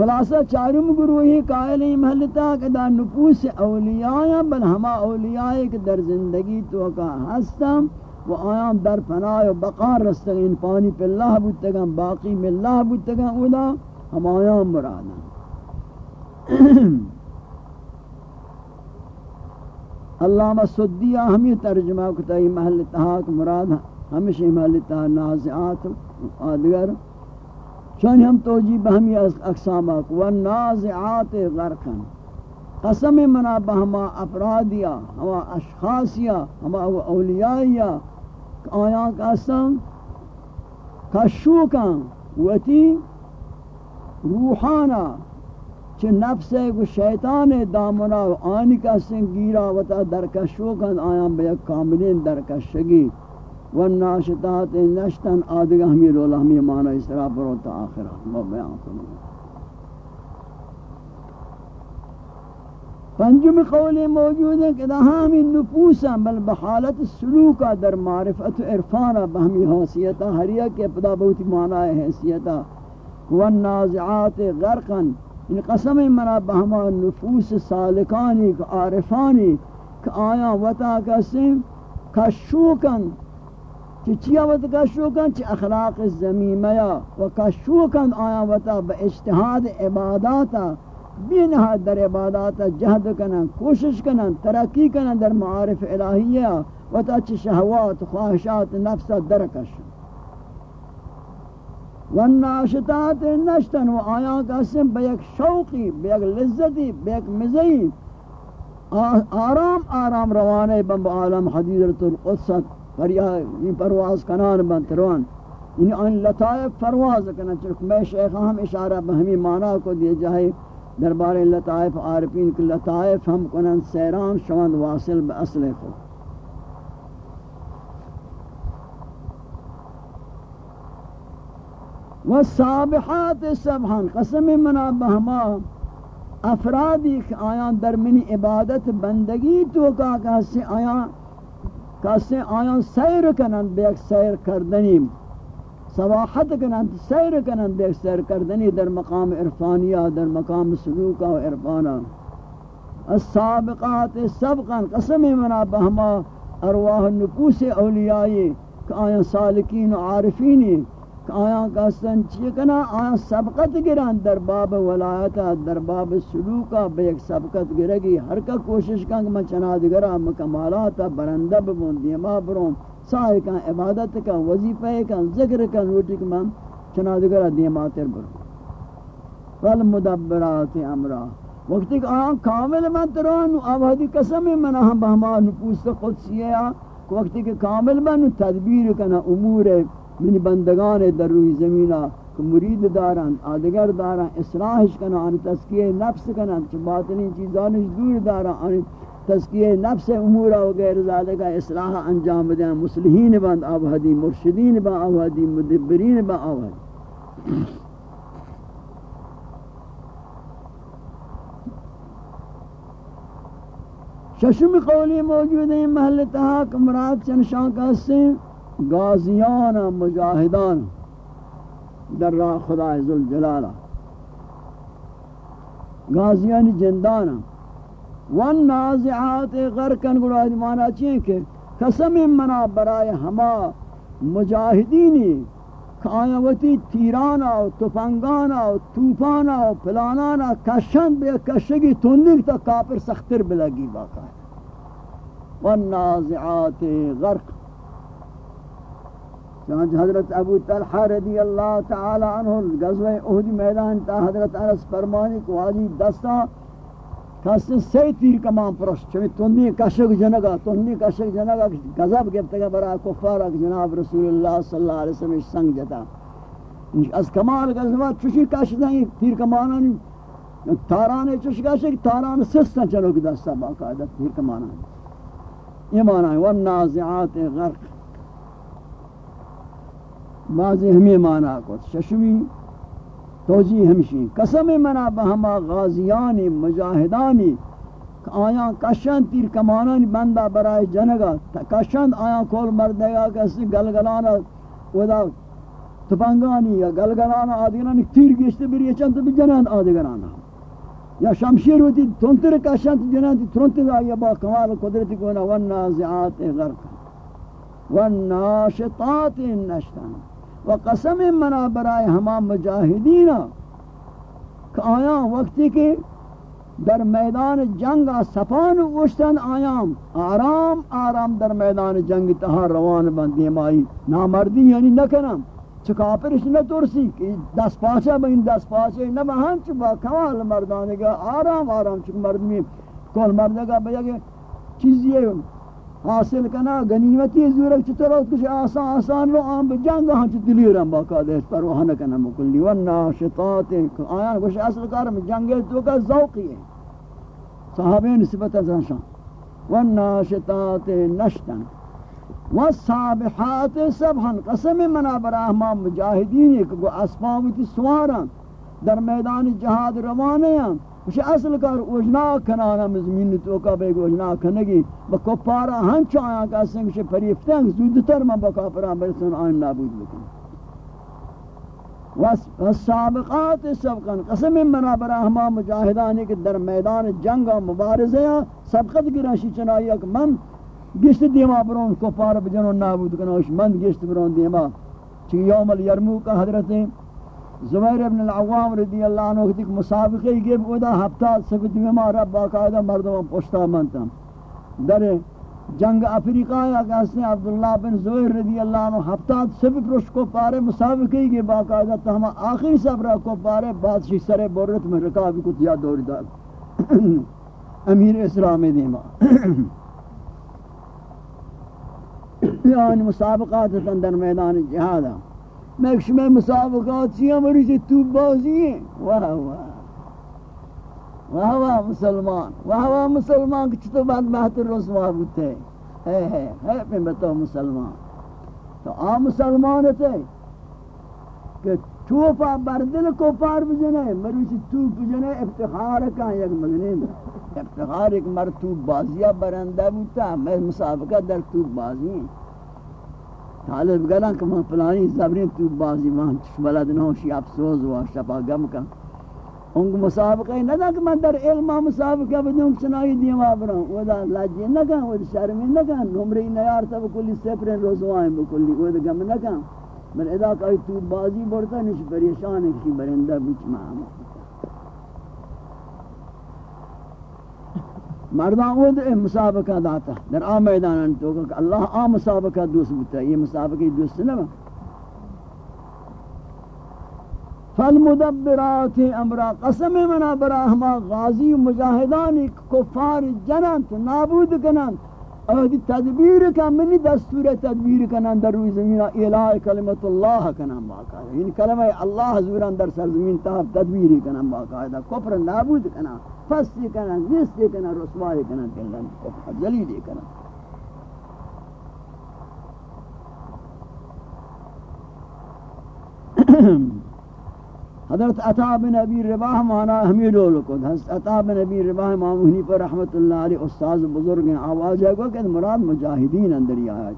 خلاصہ چارم گروہی قائل محلتا کہ دا نفوس اولیاء بل ہما اولیاء کہ در زندگی تو کا ہستم و آیام در پناہ و بقار رستگین پانی پہ اللہ بودتگا باقی میں اللہ بودتگا اولا ہم آیام مرادا۔ علامہ صدیہ ہمیں ترجمہ کتائی محل تحاک مراد ہمیشہ محلتا نازعات آدگر۔ چون ہم توجی بہمی اقسامات والنازعات غرقن قسم منا بہما افرادیا، ہما اشخاصیا، ہما اولیائیا، آیا قسم کشوکا وتی روحانا چھ نفس کو شیطان دامنا آنی کا سنگیرا وتا درکشوکا آیا بیا کاملین درکشگی۔ والناشطات نشتن آدگا ہمی رولا ہمی معنی اس طرح پرو آخرہ وہ بیان کروں پنجم قول موجود ہے کہ ہمی نفوسا بل بحالت سلوکا در معرفت و عرفانا بہمی حیثیتا ہریا کے پدا بہتی معنی حیثیتا والنازعات غرقا، ان قسم منا بہما نفوس سالکانی عارفانی، کہ آیا وطا کسیم کشوکن چی چیا وقت کشوکن چی اخلاق زمیمیا و کشوکن آیا وطا با اجتحاد عباداتا بینہا در عباداتا جہد کنن، کوشش کنن، ترقی کنن در معارف الہیہ وطا چی شہوات، خواہشات نفسا درکشن والناشطات نشتن و آیا قسم بیک شوقی بیک لذتی بیک مزئی آرام آرام روانے بم عالم حدیرت القدست یہ پرواز کنان بنت روان یعنی ان لطائف پرواز کنن چرک میں شیخ ہم اشارہ بہمی معنی کو دیے جائے دربار لطائف عارفین کہ لطائف ہم کنن سیران شوند واصل باصل خود والسابحات سبحان قسم منا بہما افرادی آیان در منی عبادت بندگی تو کا کسی آیان کسی آیان سیر کنند، به یک سیر کردنی. سواحت کنند، سیر کنند، به یک سیر کردنی در مقام عرفانیہ در مقام سلوکہ و عرفانہ السابقات سبقا قسم منا بہما ارواح نکوس اولیائی کہ آیان سالکین و عارفینی. آیا کاستن چیکنا آیا سبقت گران در باب ولایتا در باب سلوکا بے ایک سبقت گرگی، ہر کا کوشش کن کہ میں چناد گرا مکمالاتا برندہ ببون، دیما برون، سائے کن عبادت کن وظیفہ کن ذکر کن روٹی کن میں چناد گرا، دیما تر برون والمدبرات امرا۔ وقتی کہ آیا کامل من تران آوہدی قسم من ہم بہما نپوست قدسیہ، وقتی کہ کامل من تدبیر کن امور من بندگان در روی زمینہ کہ مرید دارن آدگر دارن اصلاحش کنن آن تسکیہ نفس کنن چھ باطنی چیزانش دور دارن آن تسکیہ نفس امورہ و غیر ذالکہ اصلاح انجام دیں مسلحین بند آبادی، مرشدین با آبادی، مدبرین با آبادی. ششم قولی موجود ہیں محل تحاک، مراد چنشان کا سے غازیان مجاہدان در راہ خدا عزالجلالہ غازیان جندان. والنازعات غرکن گروہ مانا چیئے کہ قسم منا برائے ہما مجاہدینی کائوتی تیرانا و تفنگانا و توپانا و پلانانا کشن بے کشگی تندک تا کافر سختر بلگی باقا ہے والنازعات غرق. چنانچہ حضرت ابو طلحہ رضی اللہ تعالی عنہ غزوہ احد میدان تا حضرت انس فرمانی کو آجی دستا، کس سے تیر کمان پرش چمی تندی کشک جنگا، تندی کشک جنگا، غضب گفتگا برا کفارا جناب رسول اللہ صلی اللہ علیہ وسلم سنگ جتا۔ از کمال غزوہ چوشی کش نہیں تیر کمانانی تارانے چوشی کشک تاران سستن چلو کی دستا باقاعدہ تیر کمانانی یہ معنی ہے، والنازعات غرق۔ بعضی ہمیں مانا کو ششمی توجی ہمشی۔ قسم منا بہما غازیانی مجاہدانی آیا کشن تیر کمانانی بندہ برای جنگا۔ کشن آیا کول مردگا کسی گلگلانا ودا تپنگانی یا گلگلانا آدگرانی تیر گشتے بری چند تو آدگرانا یا شمشیر ہوتی تنتر کشن جنان تی تنتر آیا با کمال قدرتی کونا والنازعات غرق۔ والناشطات نشتن و قسم منا برائے ہما مجاہدین کہ آیا وقتی کہ در میدان جنگ سپان اوشتن آیام آرام آرام در میدان جنگ تہا روان بندی مائی نامردی یعنی نکنم چکا پرش نترسی کہ دس پاچا بین دس پاچا نبہن چکا کمال مردانگا، آرام آرام چکا مردمی کول مردگا بیا کہ چیزی حاصل کنا، غنیمتی زورک چطور کچھ آسان آسان رو، آم بجنگ ہاں چی دلی رم باقا دے پر وہ نہ کنا مکلی. والناشطات آیان کچھ اصل کار میں جنگ تو کا ذوقی ہے صحابین نسبت از شان. والناشطات نشتن. و والسابحات سبحا قسم منا براہما مجاہدین ایک گو اسفاوتی سوارا در میدان جہاد روانے ہیں کچھ اصل کار اوجنا کنانا مزمین تو کا بے اوجنا کنگی، با کپارا ہنچ آیا کہ اسے کچھ پریفتے زودتر من با کافران برسن آئین نابود بکن. والسابقات سبقا قسم منا براہما مجاہدانی کہ در میدان جنگ و مبارزے ہیں سبقت گرانشی چنائی کہ من گشت دیما برون کفار بجنو نابود کنوش من گشت برون دیما. چی یوم الیرمو کا حضرت زبیر ابن العوام رضی اللہ عنہ کتی مسابقی گیب ادا ہفتہ سکت دیما رب باقاعدہ مردم پشتا منتا در جنگ افریقہ یا کہتے عبداللہ بن زبیر رضی اللہ عنہ ہفتہ سب پرش کو پارے مسابقی گیب باقاعدہ تا ہما آخری سب رہ کو پارے بعد سر بورت میں رکابی کت یا دوری دار امیر اسلام دیما۔ یعنی مسابقات در میدان جہاد۔ میں شما مسابقات سی ہماری سے تو بازی ہیں۔ واہ واہ۔ واہ واہ، مسلمان۔ واہ واہ، مسلمان کچھ تو بعد بہتر رسوا بوتے ہیں ہے۔ ہے ہے پہ بتاؤ مسلمان۔ تو آ مسلمان تھے کہ توپا بردل کو پار بجنے مروچ توپ بجنے، افتخار کا یک مگنے۔ افتخار ایک مرتوب بازیہ برندہ بوتا، میں مسابقہ در توپ بازی ہیں۔ طالب گلان کہ میں پلانی زبرین توپ بازی وہاں بلد نوشی افسوز ہوا شپا گم کا ان کو مسابقہ ہی نہ کہ میں در علمہ مسابقہ بدوں چنائی دیما بروں وہ دا لاجی نہ کہاں وہ شرمی نہ کہاں نمری نیار تا بکلی، سپرین روزوائیں بکلی وہ دا گم نہ کہاں من ادا کوئی تو بازی بڑتا نش پریشان ہے کہ برندہ بچ میں مردان وہ مسابقہ داتا در آ میدان تو کہ اللہ آ مسابقہ دوست بتا یہ مسابقہ دوست نہ فالمدبرات امرا قسم منا برا ہما غازی مجاہدان کفار جنانت نابود کنانت اہدی تدبیر کا منی دستور تدبیر کنن در روی زمین الہ کلمت اللہ کنن باقاعدہ یعنی کلمہ اللہ حضوران در سرزمین تحب تدبیر کنن باقاعدہ کفر نابود کنن فستی کنن زیستی کنن، رسوائی کنن کنن کفر جلیلی کنن Ahem. حضرت عطا بن ابی رباح مانا ہمیں لول کو۔ حضرت عطا بن ابی رباح امام حنیفہ پر رحمت اللہ علیہ استاد بزرگ ہیں۔ آواز ہے کہ مراد مجاہدین اندر ہی آیا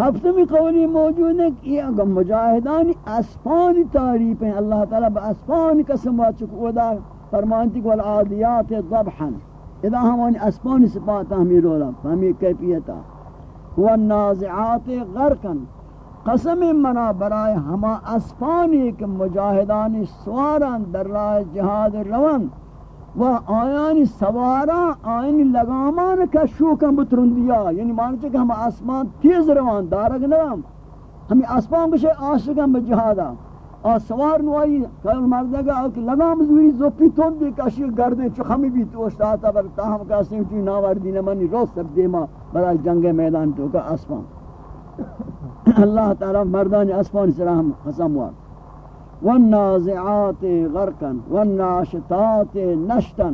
ہفتمی قولی موجود ہے کہ اگر مجاہدان اسفان تعریف ہیں، اللہ تعالیٰ با اسفان قسم چکو۔ ادا فرمانتی کو العادیات ضبحا۔ اذا ہمانی اسفان سپاتا ہمیں رولا، ہمیں کیفیتا والنازعات غرقن قسم منا برائے ہما اسفانی کے مجاہدان سواران در راہ جہاد روان و آیان سوارا آئین لگامان کا شوکم بترن دیا یعنی مانچہ کہ ہم آسمان تیز روان دارک نرم. ہمیں آسمان بشے آشکم بجہادا. اور سوار نوائی، کل مردے گا لگام زوری زوپی تون دے، کشی گردے چو خمی بھی توشتا آتا بر تاہم کسی چوی ناوردی نمانی رو سب دیما برای جنگ میدان تو کا اسفان اللہ تعالی مردان اسفان سرام قسم وار. والنازعات غرقا، والناشطات نشتا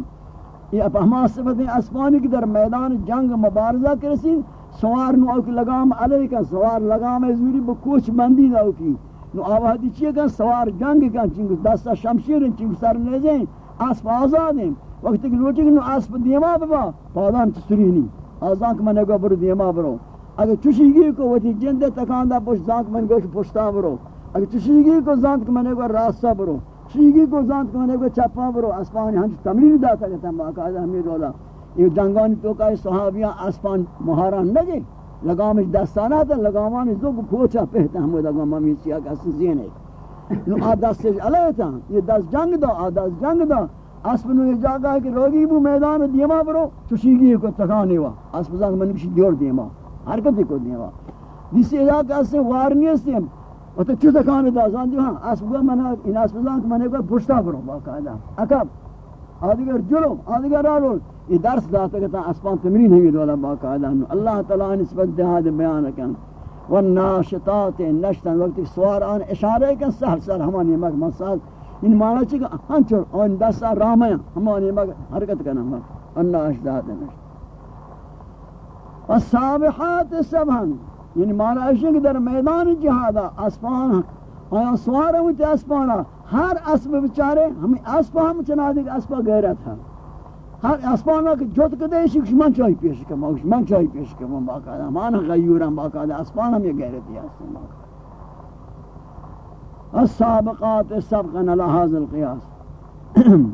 یہ اپا ہما صفت اسفانی کی در میدان جنگ مبارزہ کرسی سوار نو اوکی لگام علیہ کا سوار لگام زوری بکوچ بندی دا اوکی نو آوادی چیئے گا سوار جنگ کا چنگ دستا شمشیر چنگ سر نیزیں اسب آزاد ہیں وقت کہ لوٹی کہ اسب دیما ببا پادان چسری نہیں آزان کہ میں برو دیما برو. اگر چوشیگی کو وقتی جند تکان دا پوش زانک من گوش پوشتا برو. اگر چوشیگی کو زانک میں نے گا راستہ برو. چوشیگی کو زانک میں نے گا چپا برو. اسپانی ہنچ تمرین داتا کہتا ہم باقاعدہ ہمیں رولا یہ جنگانی تو کا صحابیاں اسپان مہاران نگے لگامش دستانہ تھا لگامان زو کو پوچھا پہتا ہم لگام ہمیں سیا کا سزین ہے۔ نو آ دست علیہ تھا یہ دست جنگ دا، آ دست جنگ دا۔ اسب نو یہ جاگا ہے کہ روگی بو میدان دیما برو، چوشیگی کو تکانے وا۔ اسب زنگ من کشی دیور دیما حرکت کو دیما۔ دیسی علاقہ سے وارنی استیم و تو چو تکانے دا زان جو ہاں اسب گو من ان اسب زنگ من کو پشتا برو، باقاعدہ۔ اکب آدگر جلو آدگر آرول یہ درس داتا کہتا اسبان تمرین ہمی دولا باقاعدہ اللہ تعالیٰ نسبت دہاد بیان کن والناشطات نشتن وقت سوار آن اشارے کن سہل سہل۔ ہمانی مک مسال ان مانا چی کہ ہن چور ان دستا رامیا ہمانی مگر حرکت کرنا مگر اللہ اشداد نشت والسابحات سبحان یعنی مانا اشیاء در میدان جہادا اسپان آیا سوارا ہوتی اسپانا ہر اسب بچارے ہمیں اسپا ہم چنا دے کہ اسپا غیرت ہے ہر اسپانا کہ جوت کدے شک من چاہی پیش کما من چاہی پیش کما باقاعدہ مانا غیورم باقاعدہ اسپانا میں غیرت ہے اسپانا السابقات سبقا على هذا القياس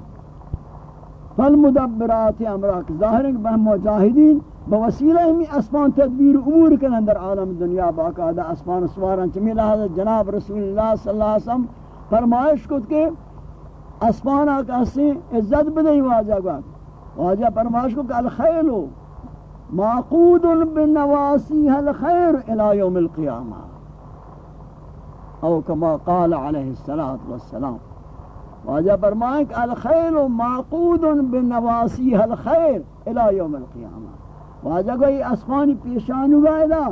فالمدبرات امرك ظاہر ہے کہ مجاہدین بوسیلہ ہمی اسمان تدبیر امور کے اندر عالم دنیا باقاعدہ اسمان سواران چمی لہذا جناب رسول اللہ صلی اللہ علیہ وسلم فرمائش کت کے اسمان آکا سے عزت بدہی واجہ گا۔ واجہ فرمائش کت کہ الخیل معقود بنواسیح الخیر الى یوم القیامہ۔ او کما قال علیہ الصلوۃ والسلام۔ واجہ فرمائیں کہ الخیل معقود بنواسیح الخیر الى یوم القیامہ۔ واجہ کوئی اسمانی پیشانو گائدہ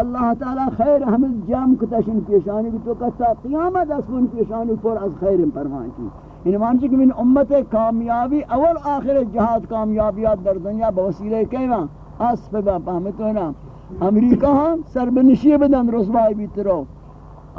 اللہ تعالی خیر ہمیں جام کتشن پیشانی کی تو کہتا قیامت اسمان پیشانی پر از خیر فرمان کی۔ یعنی ان مانچہ کہ من امت کامیابی، اول آخر جہاد کامیابیات در دنیا بوسیلے کیما کہنا اسف با پہمتونا امریکہ ہاں سر بنشی بدن رسوائی بھی ترو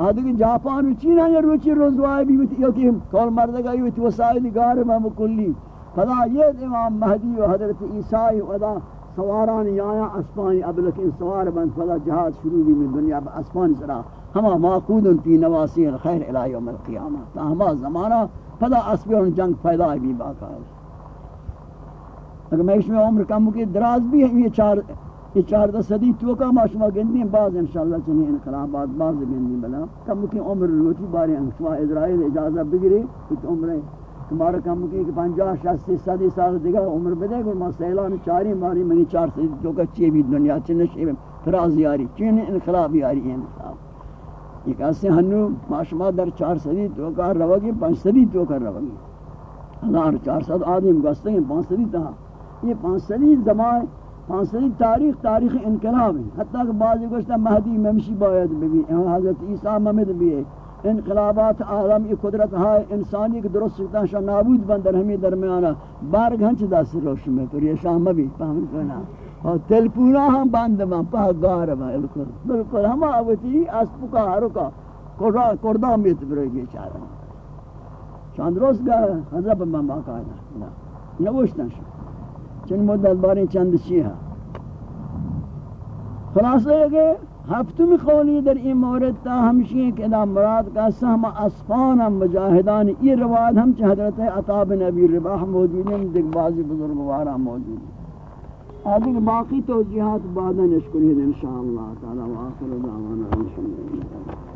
آدھے جاپان و چین یا روچی رسوائی بھی ترو کہ کول مردگا یہ وسائل گار میں مکلی فلا یہ امام مہدی و حضرت عیسائی و ادا سواران یایا اسپانی ابلک ان سوار بند فلا جہاد شروع بھی من دنیا با اسپانی سرا. ہما معقود پی نواسی الخیر الہ یوم القیامہ تا ہما زمانہ فلا اسپیون جنگ پیدا بھی باقا ہے. اگر میں اس میں عمر کم کی دراز بھی ہے، یہ چار یہ چار دس صدی تو کا ما شما گندی بعض انشاءاللہ چنین انقلابات، بعض گندی بلا. کم کی عمر روٹی بارے شما اسرائیل اجازت بگیری کچھ عمریں تمہارا کم کی کہ پنجاہ شاستی صدی سال دیگر عمر بدے گا ما سیلان چاری ماری، منی چار سدی جو کہ چی بھی دنیا چنشی میں فراز یاری چین انقلاب یاری ہے انقلاب یہ کہتے ہیں ہنو معاشمہ در چار سدی تو کار روگی، پانچ سدی تو کر روگی۔ ہزار چار سد آدم گستے ہیں، پانچ سدی تہا۔ یہ پانچ سدی زمان، پانچ سدی تاریخ تاریخ انقلاب ہے حتیٰ کہ بعضی گوشتا مہدی ممشی باید بھی، حضرت عیسیٰ محمد بھی ہے۔ انقلابات عالم ای قدرت ہے انسانی کے درست سکتا شاہ نابود بندر ہمیں درمیانا بارگ ہنچ دا روش میں پر یہ شاہ مبی پاہم کنا اور تلپونا ہم بند بند پاہ گار بند بلکل بلکل ہم آوتی اسپو کا حرکا کردہ میت بروی بیچارا شاہ درست گا حضرت بند باقاعدہ نوشتن شاہ چن مدت باریں چند چیہا خلاصہ یہ کہ ہفتم قولی در این مورد تا ہمشی کہ ادا مراد کا سہم اسفان مجاہدان یہ رواد ہم چہ حضرت عطا بن ابی رباح موجود ہیں دیکھ بعضی بزرگوارا موجود ہیں۔ آدھے باقی توجیحات بعدا نشکری انشاءاللہ تعالی و آخر دعوانا انشاءاللہ